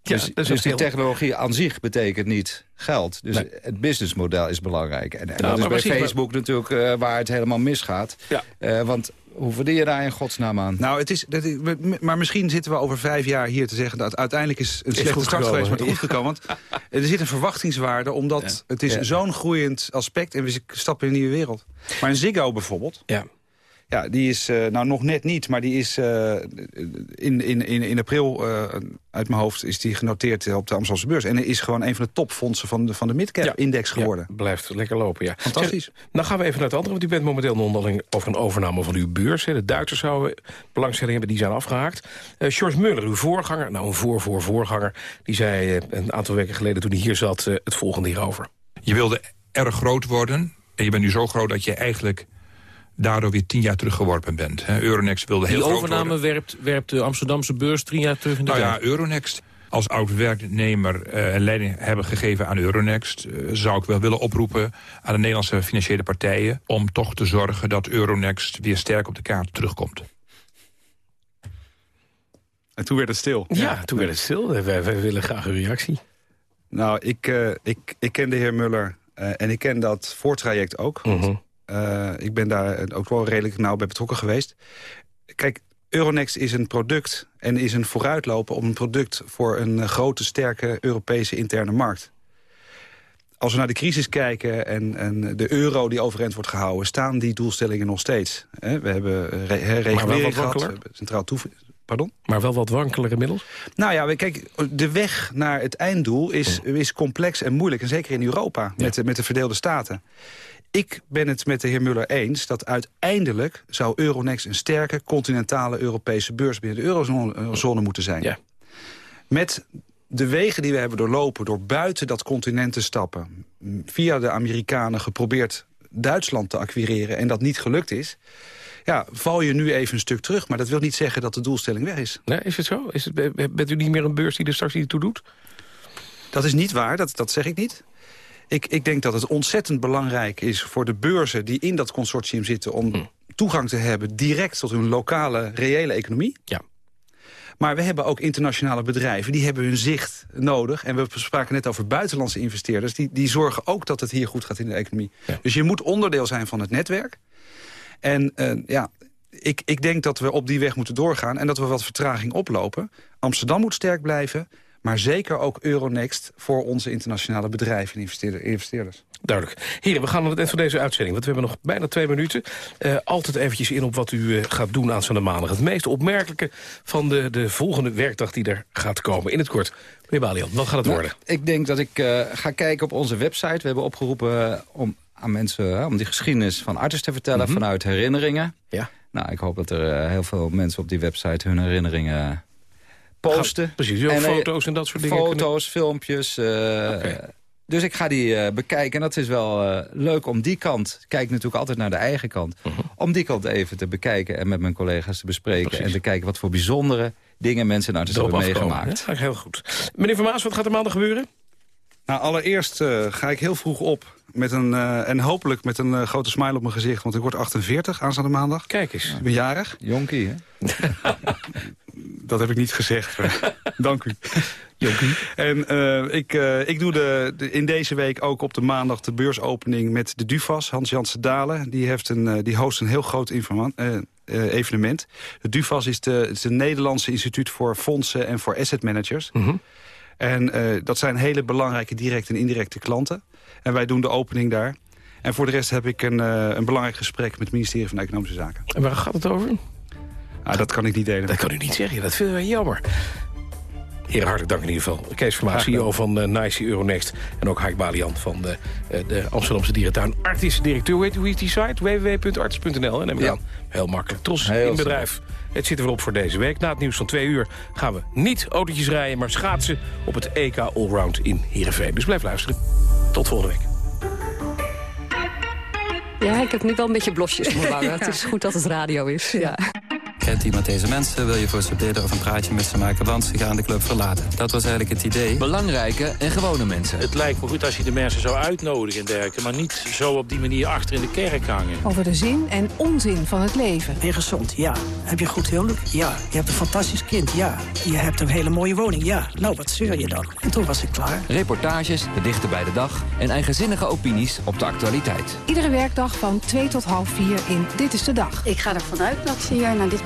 Dus, ja, dus die heel... technologie aan zich betekent niet geld. Dus nee. het businessmodel is belangrijk. En, en ja, dat is bij Facebook natuurlijk uh, waar het helemaal misgaat. Ja. Uh, want hoe verdien je daar in godsnaam aan? Nou, het is, dat is, maar misschien zitten we over vijf jaar hier te zeggen... dat uiteindelijk is een slechte start geweest, maar het goed gekomen. Want er zit een verwachtingswaarde, omdat ja. het is zo'n groeiend aspect... en we stappen in een nieuwe wereld. Maar in Ziggo bijvoorbeeld... Ja. Ja, die is uh, nou nog net niet, maar die is uh, in, in, in, in april uh, uit mijn hoofd is die genoteerd op de Amsterdamse beurs. En is gewoon een van de topfondsen van de, van de midcap-index geworden. Ja, blijft lekker lopen, ja. Fantastisch. Zeg, nou gaan we even naar het andere, want u bent momenteel een onderhandeling over een overname van uw beurs. Hè. De Duitsers zouden belangstelling hebben, die zijn afgehaakt. Uh, George Muller, uw voorganger, nou een voor-voor-voorganger... die zei een aantal weken geleden toen hij hier zat het volgende hierover. Je wilde erg groot worden en je bent nu zo groot dat je eigenlijk daardoor weer tien jaar teruggeworpen bent. Euronext wilde heel Die groot overname werpt, werpt de Amsterdamse beurs tien jaar terug in de Nou ja. Euronext. Als oud-werknemer uh, en leiding hebben gegeven aan Euronext... Uh, zou ik wel willen oproepen aan de Nederlandse financiële partijen... om toch te zorgen dat Euronext weer sterk op de kaart terugkomt. En toen werd het stil. Ja, toen werd het stil. Wij, wij willen graag een reactie. Nou, ik, uh, ik, ik ken de heer Muller en ik ken dat voortraject ook. Uh, ik ben daar ook wel redelijk nauw bij betrokken geweest. Kijk, Euronext is een product en is een vooruitloper... op een product voor een grote, sterke Europese interne markt. Als we naar de crisis kijken en, en de euro die overeind wordt gehouden... staan die doelstellingen nog steeds. We hebben re regulering gehad, we centraal toevoeging. Pardon? Maar wel wat wankeler inmiddels? Nou ja, kijk, de weg naar het einddoel is, is complex en moeilijk. En zeker in Europa, ja. met, de, met de verdeelde staten. Ik ben het met de heer Muller eens dat uiteindelijk zou Euronext een sterke continentale Europese beurs binnen de eurozone moeten zijn. Ja. Met de wegen die we hebben doorlopen door buiten dat continent te stappen, via de Amerikanen geprobeerd Duitsland te acquireren en dat niet gelukt is, ja, val je nu even een stuk terug. Maar dat wil niet zeggen dat de doelstelling weg is. Nee, is het zo? Is het, bent u niet meer een beurs die er straks niet toe doet? Dat is niet waar, dat, dat zeg ik niet. Ik, ik denk dat het ontzettend belangrijk is voor de beurzen die in dat consortium zitten... om hm. toegang te hebben direct tot hun lokale, reële economie. Ja. Maar we hebben ook internationale bedrijven, die hebben hun zicht nodig. En we spraken net over buitenlandse investeerders. Die, die zorgen ook dat het hier goed gaat in de economie. Ja. Dus je moet onderdeel zijn van het netwerk. En uh, ja, ik, ik denk dat we op die weg moeten doorgaan... en dat we wat vertraging oplopen. Amsterdam moet sterk blijven... maar zeker ook Euronext voor onze internationale bedrijven en investeerder, investeerders. Duidelijk. Heren, we gaan aan het eind van deze uitzending... want we hebben nog bijna twee minuten. Uh, altijd eventjes in op wat u uh, gaat doen aanstaande maandag. Het meest opmerkelijke van de, de volgende werkdag die er gaat komen. In het kort, meneer Balian, wat gaat het nou, worden? Ik denk dat ik uh, ga kijken op onze website. We hebben opgeroepen om aan mensen hè, om die geschiedenis van artis te vertellen... Mm -hmm. vanuit herinneringen. Ja. Nou, ik hoop dat er uh, heel veel mensen op die website hun herinneringen posten. Ga, precies, ook en, foto's en dat soort dingen. Foto's, kunnen... filmpjes. Uh, okay. Dus ik ga die uh, bekijken. En dat is wel uh, leuk om die kant, ik kijk natuurlijk altijd naar de eigen kant... Uh -huh. om die kant even te bekijken en met mijn collega's te bespreken... Precies. en te kijken wat voor bijzondere dingen mensen nou hebben meegemaakt. Ja, heel goed. Meneer Van Maas, wat gaat er maandag gebeuren? Nou, allereerst uh, ga ik heel vroeg op. Met een, uh, en hopelijk met een uh, grote smile op mijn gezicht. Want ik word 48 aanstaande maandag. Kijk eens. Ik ben jarig. Jonkie, hè? dat heb ik niet gezegd. Dank u. En ik, ik doe de, de, in deze week ook op de maandag de beursopening met de DUFAS. Hans Jansen Dalen. Die, heeft een, die host een heel groot evenement. De DUFAS is de, de Nederlandse instituut voor fondsen en voor asset managers. Mm -hmm. En dat zijn hele belangrijke directe en indirecte klanten. En wij doen de opening daar. En voor de rest heb ik een, een belangrijk gesprek met het ministerie van Economische Zaken. En waar gaat het over? Ah, dat kan ik niet delen. Dat kan u niet zeggen, dat vinden wij jammer. Heren, hartelijk dank in ieder geval. Kees Vermaas, CEO van uh, NICE Euronext. En ook Haik Balian van de, uh, de Amsterdamse dierentuin. Artis directeur, weet u hoe is die site? www.artis.nl. En dan ja. heel makkelijk. Tros heel in bedrijf. Het zit er wel op voor deze week. Na het nieuws van twee uur gaan we niet autootjes rijden... maar schaatsen op het EK Allround in Heerenveen. Dus blijf luisteren. Tot volgende week. Ja, ik heb nu wel een beetje blosjes op mijn wangen. ja. Het is goed dat het radio is. Ja. Kent iemand deze mensen, wil je voor ze bidden of een praatje met ze maken... want ze gaan de club verlaten. Dat was eigenlijk het idee. Belangrijke en gewone mensen. Het lijkt me goed als je de mensen zou uitnodigen en dergelijke... maar niet zo op die manier achter in de kerk hangen. Over de zin en onzin van het leven. Ben je gezond? Ja. Heb je goed huwelijk? Ja. Je hebt een fantastisch kind? Ja. Je hebt een hele mooie woning? Ja. Nou, wat zeur je dan? En toen was ik klaar. Reportages, de dichter bij de dag... en eigenzinnige opinies op de actualiteit. Iedere werkdag van 2 tot half 4 in Dit is de Dag. Ik ga ervan uit dat ze hier naar dit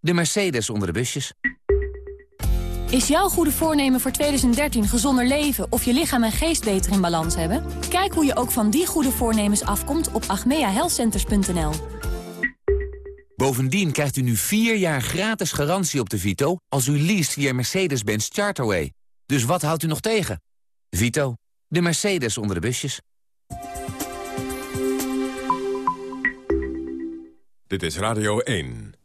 de Mercedes onder de busjes. Is jouw goede voornemen voor 2013 gezonder leven of je lichaam en geest beter in balans hebben? Kijk hoe je ook van die goede voornemens afkomt op agmeahealthcenters.nl. Bovendien krijgt u nu 4 jaar gratis garantie op de Vito... als u leest via Mercedes-Benz Charterway. Dus wat houdt u nog tegen? Vito, de Mercedes onder de busjes. Dit is Radio 1.